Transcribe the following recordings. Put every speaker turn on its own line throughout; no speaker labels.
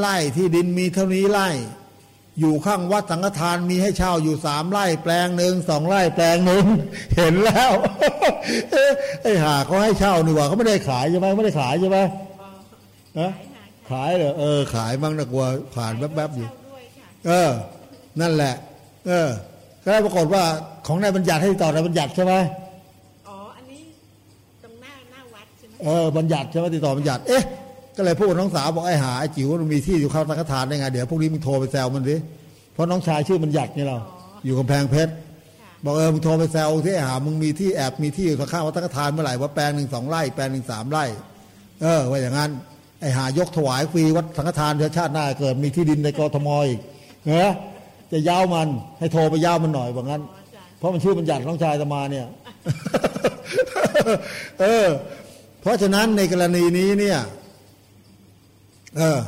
ไร่ที่ดินมีเท่านี้ไร่ อยู่ข้างวัดสังฆทานมีให้เช่าอยู่สามไร่แปลงหนึ่งสองไร่แปลงหนึ่งเห็นแล้วไอ้ห่าเขาให้เช่านี่ว่าเขาไม่ได้ขายใช่ไหมไม่ได้ขายใช่ไหมนะขายเหรอเออ ขายบ้างนะกลัวผ่านแวบๆอยู่เออ นั่นแหละ เออ ก็ได้ปรากฏว่าของนายบัญญัติให้ต่อนายบัญญัติใช่ไหม
อ๋ออันนี้ตรงหน้าหน้าวัดใช่ไหม
เออบัญญัติใช่ไหมติดต่อบัญญัติเอ๊ะ ก็เลยพูดน้องสาวบอกไอ้หาไอ้จิ๋วมันมีที่อยู่เข้าสังฆทานได้ไงเดี๋ยวพวกนี้มึงโทรไปแซวมันดิเพราะน้องชายชื่อบัญญัตินี่เรา อยู่กำแพงเพชรบอกเออมึงโทรไปแซวที่ไอ้หามึงมีที่แอบมีที่อยู่ข้างวัดสังฆทานเมื่อไหร่ว่าแปลงหนึ่งสองไร่แปลงหนึ่งสามไร่เออว่าอย่างนั้นไอ้หายกถวายฟรีวัดสังฆทานเดือชาติหน้าเกิดมีที่ดินในกรทมอีกเนอะจะยาวมันให้โทรไปยาวมันหน่อยว่างั้น เพราะมันชื่อบัญญัติน้องชายตมาเนี่ย เออ เพราะฉะนั้นในกรณีนี้เนี่ย เออ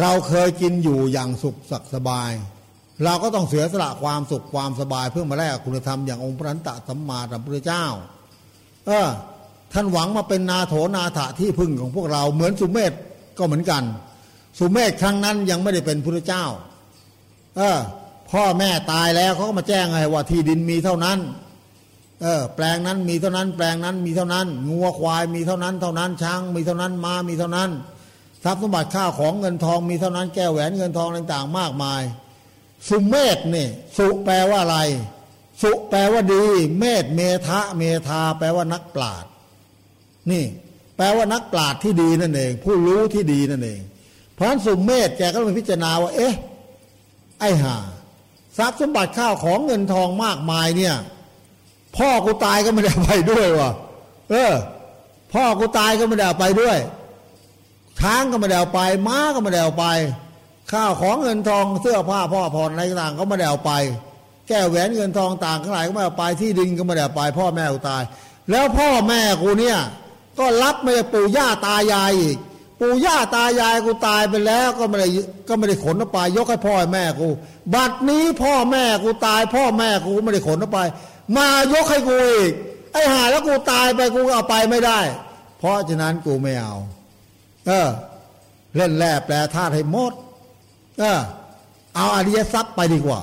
เราเคยกินอยู่อย่างสุขสักสบาย เราก็ต้องเสียสละความสุขความสบายเพื่อมาแลกคุณธรรมอย่างองค์พระนันตสัมมาสัมพุทธเจ้า เออ ท่านหวังมาเป็นนาโถนาถะที่พึ่งของพวกเราเหมือนสุเมธก็เหมือนกัน สุเมธครั้งนั้นยังไม่ได้เป็นพระเจ้า เออ พ่อแม่ตายแล้วเขาก็มาแจ้งไงว่าที่ดินมีเท่านั้นเออแปลงนั้นมีเท่านั้น แปลงนั้นมีเท่านั้นงัวควายมีเท่านั้น เท่านั้นช้างมีเท่านั้นม้ามีเท่านั้น ทรัพย์สมบัติข้าวของเงินทองมีเท่านั้นแก้วแหวนเงินทองต่างๆ มากมาย สุเมธนี่สุแปลว่าอะไร สุแปลว่าดี เมธเมทะเมธา แปลว่านักปราชญนี่ แปลว่านักปราชญ์ที่ดีนั่นเอง ผู้รู้ที่ดีนั่นเอง เพราะสุมเมธแกก็ไปพิจารณาว่า เอ๊ะ ไอ้ห่าทรัพย์สมบัติข้าวของเงินทองมากมายเนี่ย พ่อกูตายก็ไม่ได้ไปด้วยวะเออ พ่อกูตายก็ไม่ได้ไปด้วย ช้างก็ไม่ได้ไป ม้าก็ไม่ได้ไป ข้าวของเงินทองเสื้อผ้าพ่อผ่อนอะไรต่างก็ไม่ได้ไป แก้วแหวนเงินทองต่างทั้งหลายก็ไม่ได้ไปที่ดินก็ไม่ได้ไป พ่อแม่กูตาย แล้วพ่อแม่กูเนี่ยก็รับไม่ปู่ย่าตายายอีกปู่ย่าตายายกูตายไปแล้วก็ไม่ได้ก็ไม่ได้ขนไป ยกให้พ่อแม่กู บัดนี้พ่อแม่กูตาย พ่อแม่กูไม่ได้ขนไป มายกให้กูอีกไอ้หาแล้วกูตายไปกูเอาไปไม่ได้ เพราะฉะนั้นกูไม่เอา เออ เล่นแร่แปลธาตุให้หมด เออ เอาอริยทรัพย์ไปดีกว่า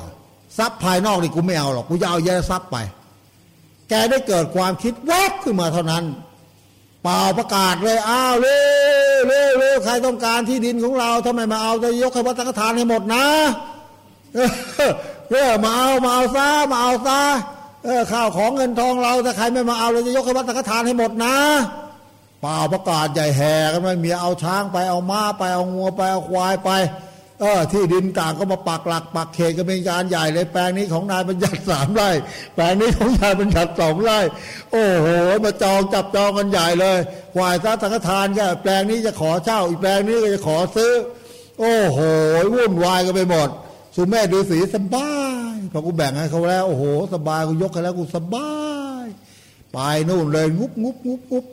ทรัพย์ภายนอกนี่กูไม่เอาหรอกกูจะเอาอริยทรัพย์ไป แกได้เกิดความคิดแวบขึ้นมาเท่านั้น เป่าประกาศเลยอ้าวเร็วเร็วเร็วใครต้องการที่ดินของเราทำไมมาเอาจะยกให้วัดสังฆทานให้หมดนะเออมาเอามาเอาซามาเอาซาเออข้าวของเงินทองเราถ้าใครไม่มาเอาเราจะยกให้วัดสังฆทานให้หมดนะ ป่าประกาศใหญ่แห่กันไปมีเอาช้างไปเอาม้าไปเอางัวไปเอาควายไปเออที่ดินต่างก็มาปักหลัก ปักเขตกันเป็นการใหญ่เลยแปลงนี้ของนายบัญญัติสามไร่ แปลงนี้ของนายบัญญัติสองไร่ โอ้โหมาจองจับจองกันใหญ่เลยควายซาสังฆทานแค่แปลงนี้จะขอเช่า อีกแปลงนี้ก็จะขอซื้อ โอ้โหวุ่นวายกันไปหมด สุแม่ดูสีสบายพอกูแบ่งให้เขาแล้ว โอ้โห สบายกูยกให้แล้วกูสบาย ไปนู่นเลยงุบงุบงุบงุบ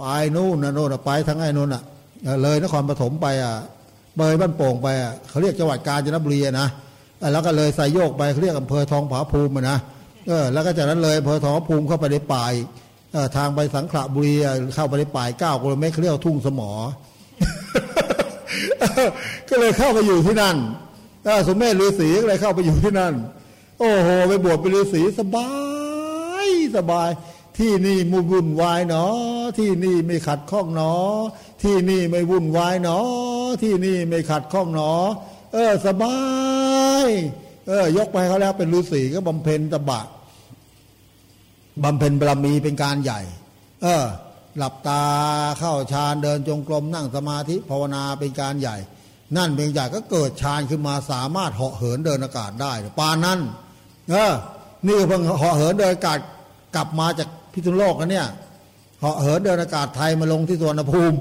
ไปนู่นนะนู่นไปทั้งไอ้นู่นอะเลยนครปฐมไปอะเบยบ้านโป่งไปอะเขาเรียกจังหวัดกาญจนบุรีนะแล้วก็เลยใส่โยกไปเขาเรียกอำเภอทองผาภูมินะเออแล้วก็จากนั้นเลยอำเภอทองผาภูมิเข้าไปในป่าทางไปสังขละบุรีเข้าไปในป่าเก้ากิโลเมตรเขาเรียกทุ่งสมอ ก็เลยเข้าไปอยู่ที่นั่นสมเด็จฤาษีก็เลยเข้าไปอยู่ที่นั่น โอ้โห ไปบวชเป็นฤาษีสบายสบาย ที่นี่มุวุ่นวายเนาะที่นี่ไม่ขัดข้องเนาะที่นี่ไม่วุ่นวายเนาะที่นี่ไม่ขัดข้องเนาะเออสบายเออ ยกไปเขาแล้วเป็นฤาษีก็บำเพ็ญตบะบำเพ็ญบารมีเป็นการใหญ่ เออ หลับตาเข้าฌานเดินจงกรมนั่งสมาธิภาวนาเป็นการใหญ่ นั่นเป็นใหญ่ก็เกิดฌานขึ้นมาสามารถเหาะเหินเดินอากาศได้ปานนั้นเออนี่เพิ่งเหาะเหินเดินอากาศกลับมาจาก พิษุโลกนะเนี่ยเหาะเหินเดินอากาศไทยมาลงที่สวนภูมิ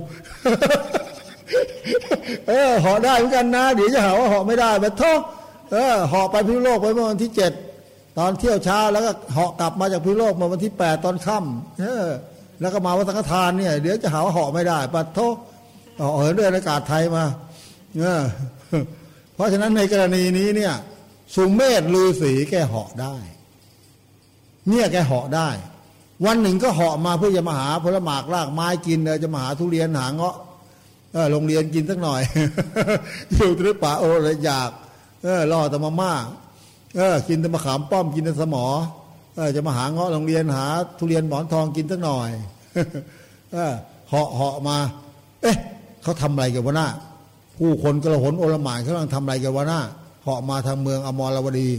เออเหาะได้เหมือนกันนะ เดี๋ยวจะหาว่าเหาะไม่ได้แบบท้อเออเหาะไปพิษุโลกไปเมื่อวันที่เจ็ดตอนเที่ยวเช้าแล้วก็เหาะกลับมาจากพิษุโลกมาวันที่แปดตอนค่ำเออ แล้วก็มาวัดสังฆทานเนี่ย เดี๋ยวจะหาว่าเหาะไม่ได้ปัดโทเหาะเหินเดินอากาศไทยมาเออเพราะฉะนั้นในกรณีนี้เนี่ย สุเมธลือสีแกเหาะได้ เนี่ยแกเหาะได้ วันหนึ่งก็เหาะมาเพื่อจะมาหาผลหมากรากไม้กินเลยจะมาหาทุเรียนหาเงาะโรงเรียนกินสักหน่อยอยู่ตรึป่าโอ้ยอยากเออรอแต่มาม่าเออกินแต่มะขามป้อมกินแต่สมอเออจะมาหาเงาะโรงเรียนหา ทุเรียนหมอนทองกินสักหน่อยเออเหาะเหาะมา เอ๊ะเขาทำอะไรกันวะหน้าผู้คนกระหนโอลหมานเขากำลังทำอะไรกันวะหน้าเหาะมาทางเมืองอมรวดี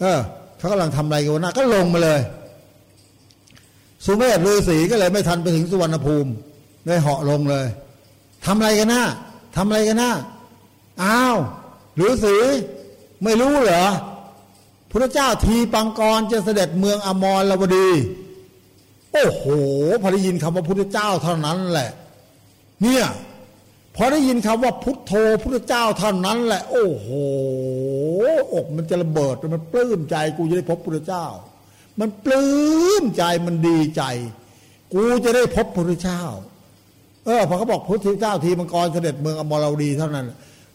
เออเขากำลังทำอะไรกันวะหน้าก็ลงมาเลย สุเมธฤาษีก็เลยไม่ทันไปถึงสุวรรณภูมิเลยเหาะลงเลยทำอะไรกันหน้าทำอะไรกันหน้าอ้าวฤาษีไม่รู้เหรอพระเจ้าทีปังกรจะเสด็จเมืองอมรวดี โอ้โหพอได้ยินคำว่าพุทธเจ้าเท่านั้นแหละ เนี่ยพอได้ยินคำว่าพุทโธพุทธเจ้าเท่านั้นแหละ โอ้โหอกมันจะระเบิดมันปลื้มใจกูจะได้พบพุทธเจ้า มันปลื้มใจมันดีใจ กูจะได้พบพุทธเจ้า เออพอเขาบอกพุทธเจ้าทีมังกรเสด็จเมืองอมรวดีเท่านั้น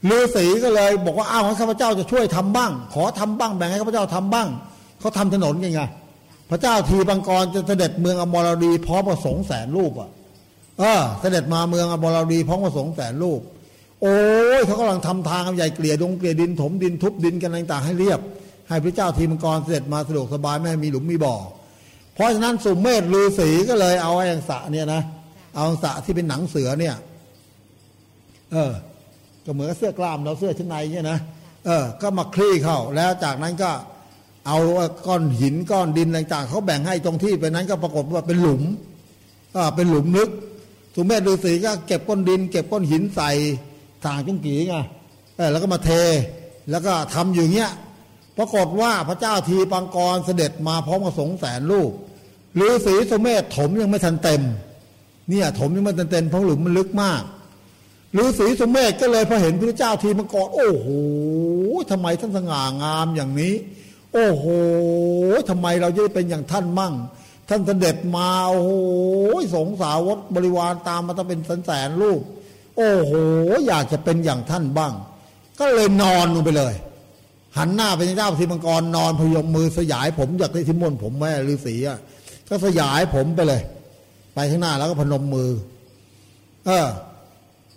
ฤาษีก็เลย บอกว่าอ้าวข้าพเจ้าจะช่วยทำบ้าง ขอทำบ้างแบ่งให้ข้าพเจ้าทำบ้างเขาทำถนนยังไงพระเจ้าทีบังกรจะเสด็จเมืองอมรดีพร้อมประสงค์แสนรูปอะเออเสด็จมาเมืองอมรดีพร้อมประสงค์แสนรูปโอ้ยเขากำลังทำทางใหญ่เกลี่ยดงเกลี่ยดินถมดินทุบดินกันต่างๆให้เรียบ ให้พระเจ้าทีมังกรเสด็จมาสะดวกสบายไม่ให้มีหลุมมีบ่อ เพราะฉะนั้นสุมเมธฤาษีก็เลยเอาไอ้สะเนี่ยนะเอาอังสะที่เป็นหนังเสือเนี่ย เออ ก็เหมือนเสื้อกล้ามเราเสื้อชั้นในเนี่ยนะเออ ก็มาคลี่เข้าแล้วจากนั้นก็เอาก้อนหินก้อนดินต่างๆเขาแบ่งให้ตรงที่ไปนั้นก็ปรากฏว่าเป็นหลุมอ่าเป็นหลุมลึกสุเมธฤาษีก็เก็บก้อนดิน เก็บก้อนหินใส่ถ่างจุงกีไงเออแล้วก็มาเท แล้วก็ทำอยู่เงี้ย ปรากฏว่าพระเจ้าทีปังกรเสด็จมาพร้อมกับสงแสนลูกฤาษีสุเมธถมยังไม่ทันเต็ม เนี่ยถมยังไม่ทันเต็มเพราะหลุมมันลึกมากฤาษีสุเมธก็เลยพอเห็นพระเจ้าทีมังกรโอ้โหทำไมท่านสง่างามอย่างนี้ โอ้โหทำไมเราจะเป็นอย่างท่านมั่ง ท่านเสด็จมาโอ้โหสงสาวกบริวารตามมาตั้งเป็นแสนแสนลูก โอ้โห อยากจะเป็นอย่างท่านบ้าง ก็เลยนอนลงไปเลย หันหน้าไปที่เจ้าทีมังกรนอนพยมมือสยายผมอยากได้ที่ม้วนผมแม่ฤาษีอะก็สยายผมไปเลย ไปข้างหน้าแล้วก็พนมมือ เออ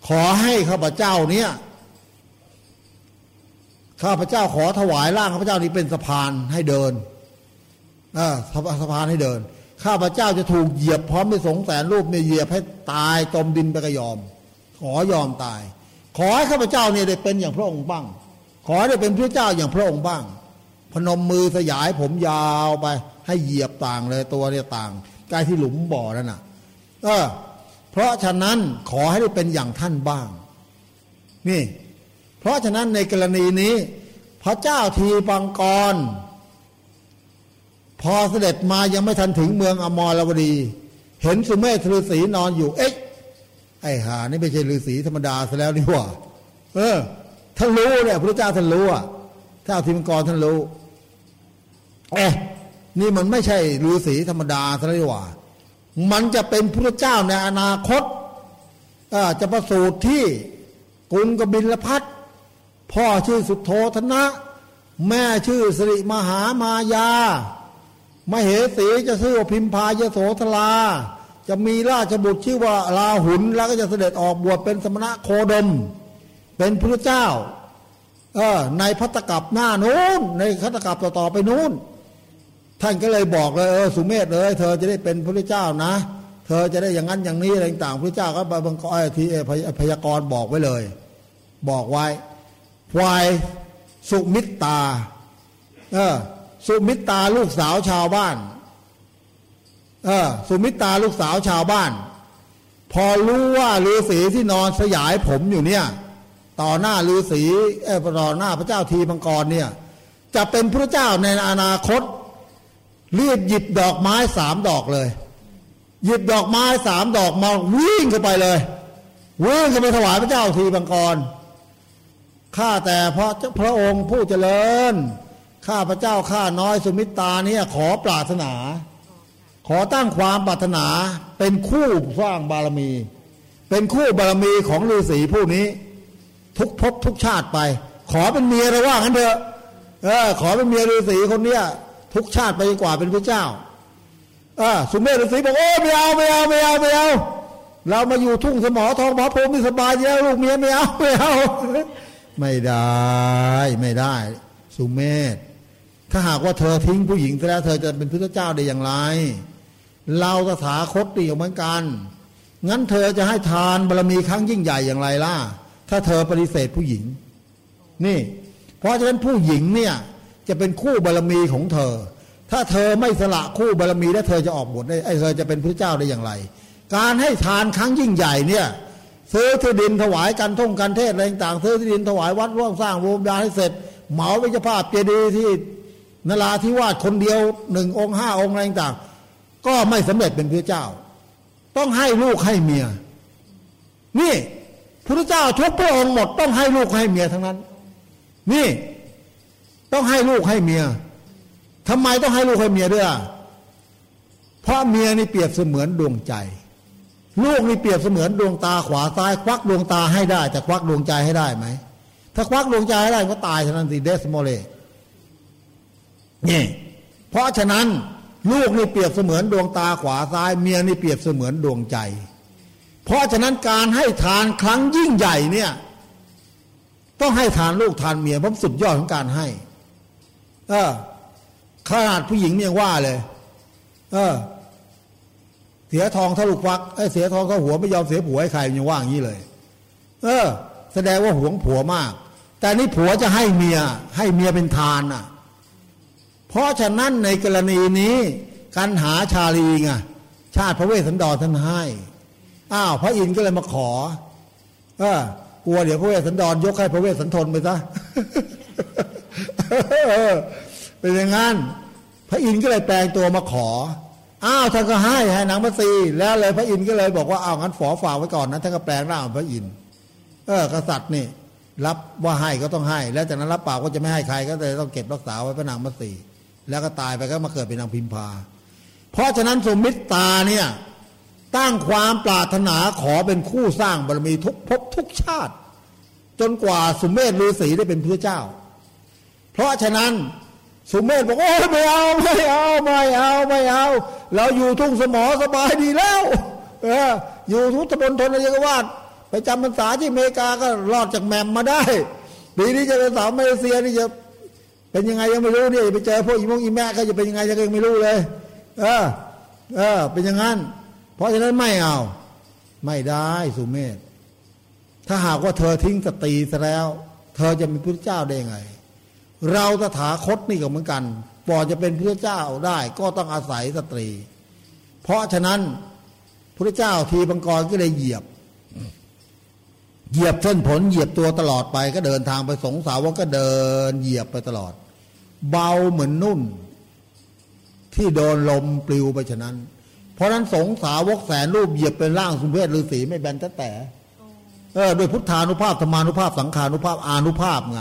ขอให้ข้าพเจ้าเนี่ยข้าพเจ้าขอถวายร่างข้าพเจ้านี้เป็นสะพานให้เดินเออสะพานให้เดิน ข้าพเจ้าจะถูกเหยียบพร้อมด้วยสงแสนรูปเนี่ยเหยียบให้ตายจมดินไปก็ยอม ขอยอมตาย ขอให้ข้าพเจ้าเนี่ยได้เป็นอย่างพระองค์บ้าง ขอได้เป็นพระเจ้าอย่างพระองค์บ้าง พนมมือสยายผมยาวไป ให้เหยียบต่างเลยตัวเนี่ยต่างกล้ที่หลุมบ่อนั่นน่ะ เออ เพราะฉะนั้นขอให้ได้เป็นอย่างท่านบ้าง นี่ เพราะฉะนั้นในกรณีนี้ พระเจ้าทีปังกร พอเสด็จมายังไม่ทันถึงเมืองอมรวดี เห็นสุเมธฤาษีนอนอยู่ เอ๊ะไอ้หานี่ไม่ใช่ฤาษีธรรมดาซะแล้วนี่หว่า เออ ท่านรู้เนี่ยพระเจ้าท่านรู้อะถ้าทีมังกรท่านรู้เอ๊ะนี่มันไม่ใช่ฤาษีธรรมดาซะแล้วนี่หว่า มันจะเป็นพระเจ้าในอนาคตจะประสูติที่กรุงกบิลพัทพ่อชื่อสุโธธนะ แม่ชื่อสิริมหามายา มเหสีจะชื่อว่าพิมพายโสธรา จะมีราชบุตรชื่อว่าลาหุนแล้วก็จะเสด็จออกบวชเป็นสมณะโคดม เป็นพระเจ้าเออในพัตกับหน้านู้นในพัตกับต่อๆไปนู้น ท่านก็เลยบอกเลยเออสุเมธเลย เธอจะได้เป็นพระเจ้านะ เธอจะได้อย่างนั้นอย่างนี้อะไรต่างพระเจ้าก็บังกรทีพยากรณ์บอกไว้เลย บอกไว้ฝ่ายสุมิตตาเออสุมิตตาลูกสาวชาวบ้านเออสุมิตตาลูกสาวชาวบ้าน พอรู้ว่าฤาษีที่นอนสยายผมอยู่เนี่ย ต่อหน้าฤาษีเออต่อหน้าพระเจ้าทีมังกรเนี่ย จะเป็นพระเจ้าในอนาคตรีบหยิบดอกไม้สามดอกเลย หยิบดอกไม้สามดอกมาวิ่งเข้าไปเลยวิ่งเข้าไปถวายพระเจ้าทีบังกรข้าแต่พระพระองค์ผู้เจริญ ข้าพระเจ้าข้าน้อยสุมิตาเนี่ยขอปรารถนา ขอตั้งความปรารถนาเป็นคู่สร้างบารมี เป็นคู่บารมีของฤาษีผู้นี้ ทุกภพทุกชาติไป ขอเป็นเมียเราว่างั้นเถอะเออ ขอเป็นเมียฤาษีคนเนี้ย ทุกชาติไปกว่าเป็นพระเจ้าอ่าสุเมธฤาษีบอกโอ้ไม่เอาไม่เอาไม่เอาไม่เอาเรามาอยู่ทุ่งสมอทองพระพรมนี่สบายแล้วลูกเมียไม่เอาไม่เอาไม่ได้ไม่ได้ สุเมธถ้าหากว่าเธอทิ้งผู้หญิงแล้วเธอจะเป็นพระเจ้าได้อย่างไร เราตถาคตตีเหมือนกัน งั้นเธอจะให้ทานบารมีครั้งยิ่งใหญ่อย่างไรล่ะ ถ้าเธอปฏิเสธผู้หญิง นี่ เพราะฉะนั้นผู้หญิงเนี่ยจะเป็นคู่บารมีของเธอ ถ้าเธอไม่สละคู่บารมีแล้วเธอจะออกบทได้ไอ้เธอจะเป็นพระเจ้าได้อย่างไร การให้ทานครั้งยิ่งใหญ่เนี่ยซื้อที่ดินถวายกันท่งกันเทศอะไรต่างซื้อที่ดินถวายวัดร่วงสร้างโรงพยาบาลให้เสร็จ เหมาวิจภาพเจดีย์ที่นราธิวาสคนเดียวหนึ่งองค์ห้าองค์อะไรต่างก็ไม่สำเร็จเป็นพระเจ้า ต้องให้ลูกให้เมีย นี่ พระเจ้าทุกพระองค์หมดต้องให้ลูกให้เมียทั้งนั้น นี่ ต้องให้ลูกให้เมียทำไมต้องให้ลูกให้เมียด้วยเพราะเมียนี่เปรียบเสมือนดวงใจ ลูกนี่เปรียบเสมือนดวงตาขวาซ้าย ควักดวงตาให้ได้ แต่ควักดวงใจให้ได้ไหมถ้าควักดวงใจให้ได้ก็ตายเท่านั้นสิเดสโมเลนี่เพราะฉะนั้น ลูกนี่เปรียบเสมือนดวงตาขวาซ้าย เมียนี่เปรียบเสมือนดวงใจ เพราะฉะนั้นการให้ทานครั้งยิ่งใหญ่เนี่ยต้องให้ทานลูกทานเมียเพราะสุดยอดของการให้ เออขนาดผู้หญิงยังว่าเลย เออ เสียทองถ้าลูกฟักไอ้เสียทองถ้าหัวไม่ยอมเสียผัวให้ใครยังว่าอย่างนี้เลย เออ แสดงว่าหวงผัวมาก แต่นี่ผัวจะให้เมีย ให้เมียเป็นทานอะ เพราะฉะนั้นในกรณีนี้ กันหาชาลีไงชาติพระเวสสันดรท่านให้ อ้าวพระอินทร์ก็เลยมาขอเออกลัวเดี๋ยวพระเวสสันดรยกให้พระเวสสันทนไปซะเป็นอย่างนั้นพระอินทร์ก็เลยแปลงตัวมาขออ้าวท่านก็ให้ให้นางมัสีแล้วเลยพระอินทร์ก็เลยบอกว่าอ้าวงั้นฝอฝากไว้ก่อนนะท่านก็แปลงร่างพระอินทร์เออกษัตริย์นี่ รับว่าให้ก็ต้องให้ แล้วจากนั้นรับปากว่าจะไม่ให้ใคร ก็เลยต้องเก็บรักษาไว้พระนางมัสีแล้วก็ตายไปก็มาเกิดเป็นนางพิมพา เพราะฉะนั้นสมมิตตาเนี่ย ตั้งความปรารถนาขอเป็นคู่สร้างบารมีทุกภพทุกชาติ จนกว่าสุเมธฤาษีได้เป็นพระเจ้า เพราะฉะนั้นสุเมธบอกโอ้ไม่เอาไม่เอาไม่เอาไม่เอา เราอยู่ทุ่งสมอสบายดีแล้ว เออ อยู่ทุกตำบลทนยกวาดไปจำพรรษาที่อเมริกาก็รอดจากแมมมาได้ปีนี้จะเป็นสาวมาเลเซียนี่จะเป็นยังไงยังไม่รู้เนี่ยไปเจอพวกอีมงอีแม่ก็จะเป็นยังไงยังไม่รู้เลย เออ เออ เป็นอย่างนั้น เพราะฉะนั้นไม่เอา ไม่ได้สุเมธถ้าหากว่าเธอทิ้งสตรีซะแล้ว เธอจะเป็นพระเจ้าได้ไง เราตถาคตนี่ก็เหมือนกันพอจะเป็นพระเจ้าได้ ก็ต้องอาศัยสตรี เพราะฉะนั้นพระเจ้าทีบังกรก็เลยเหยียบ เหยียบเส้นผลเหยียบตัวตลอดไป ก็เดินทางไปสงสาวกก็เดิน เหยียบไปตลอด เบาเหมือนนุ่น ที่โดนลมปลิวไปฉะนั้น เพราะนั้นสงสาวกแสนรูปเหยียบเป็นร่างสุเพศฤาษีไม่แบนแต่แต่เออโดยพุทธานุภาพธรรมานุภาพสังขานุภาพอานุภาพไง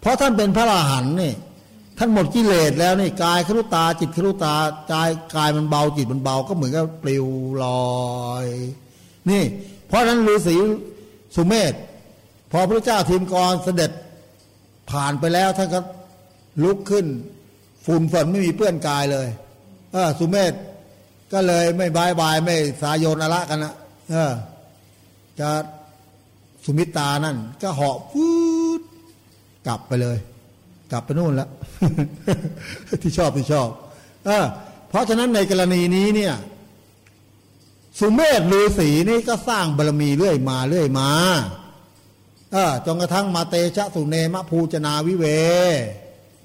เพราะท่านเป็นพระอรหันต์นี่ท่านหมดกิเลสแล้วนี่กายลหุตาจิตลหุตากายกายมันเบาจิตมันเบาก็เหมือนกับปลิวลอย นี่ เพราะนั้นฤาษีสุเมธพอพระเจ้าทีปังกรเสด็จผ่านไปแล้วท่านก็ลุกขึ้น ฝุ่นฝนไม่มีเปื้อนกายเลยเออสุเมธ ก็เลยไม่ bye bye ไม่さよなら ละกันนะเออ จะสุมิตานั่น ก็เหาะฟูดกลับไปเลย กลับไปนู่นล้วที่ชอบที่ชอบ เออ เพราะฉะนั้นในกรณีนี้เนี่ย สุเมธฤาษีนี่ก็สร้างบารมีเรื่อยมาเรื่อยมาเออจนกระทั่งมาเตชะสุเนมะภูจนาวิเว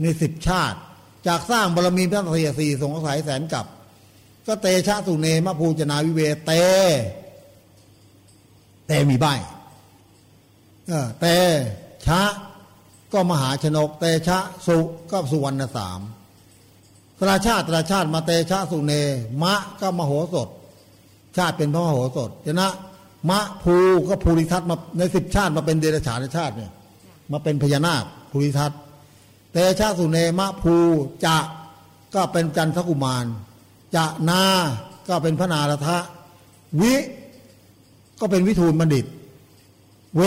ในสิบชาติ จากสร้างบารมีพระเสียสี่สงสัยแสนกับ ก็เตชะสุเนมะภูจนาวิเวเต เตมีใบเออเตชะก็มหาชนก เตชะสุก็สุวรรณสามตราชาติตราชาติมาเตชะสุเน มะก็มโหสถ ชาติเป็นพระมโหสถชนะมะภูก็ภูริทัตมาในสิบชาติมาเป็นเดรัจฉานชาติเนี่ยมาเป็นพญานาคภูริทัตเตชะสุเนมะภูจะก็เป็นจันทกุมาร จะนาก็เป็นพระนารทะ วิก็เป็นวิทูลบัณฑิต เว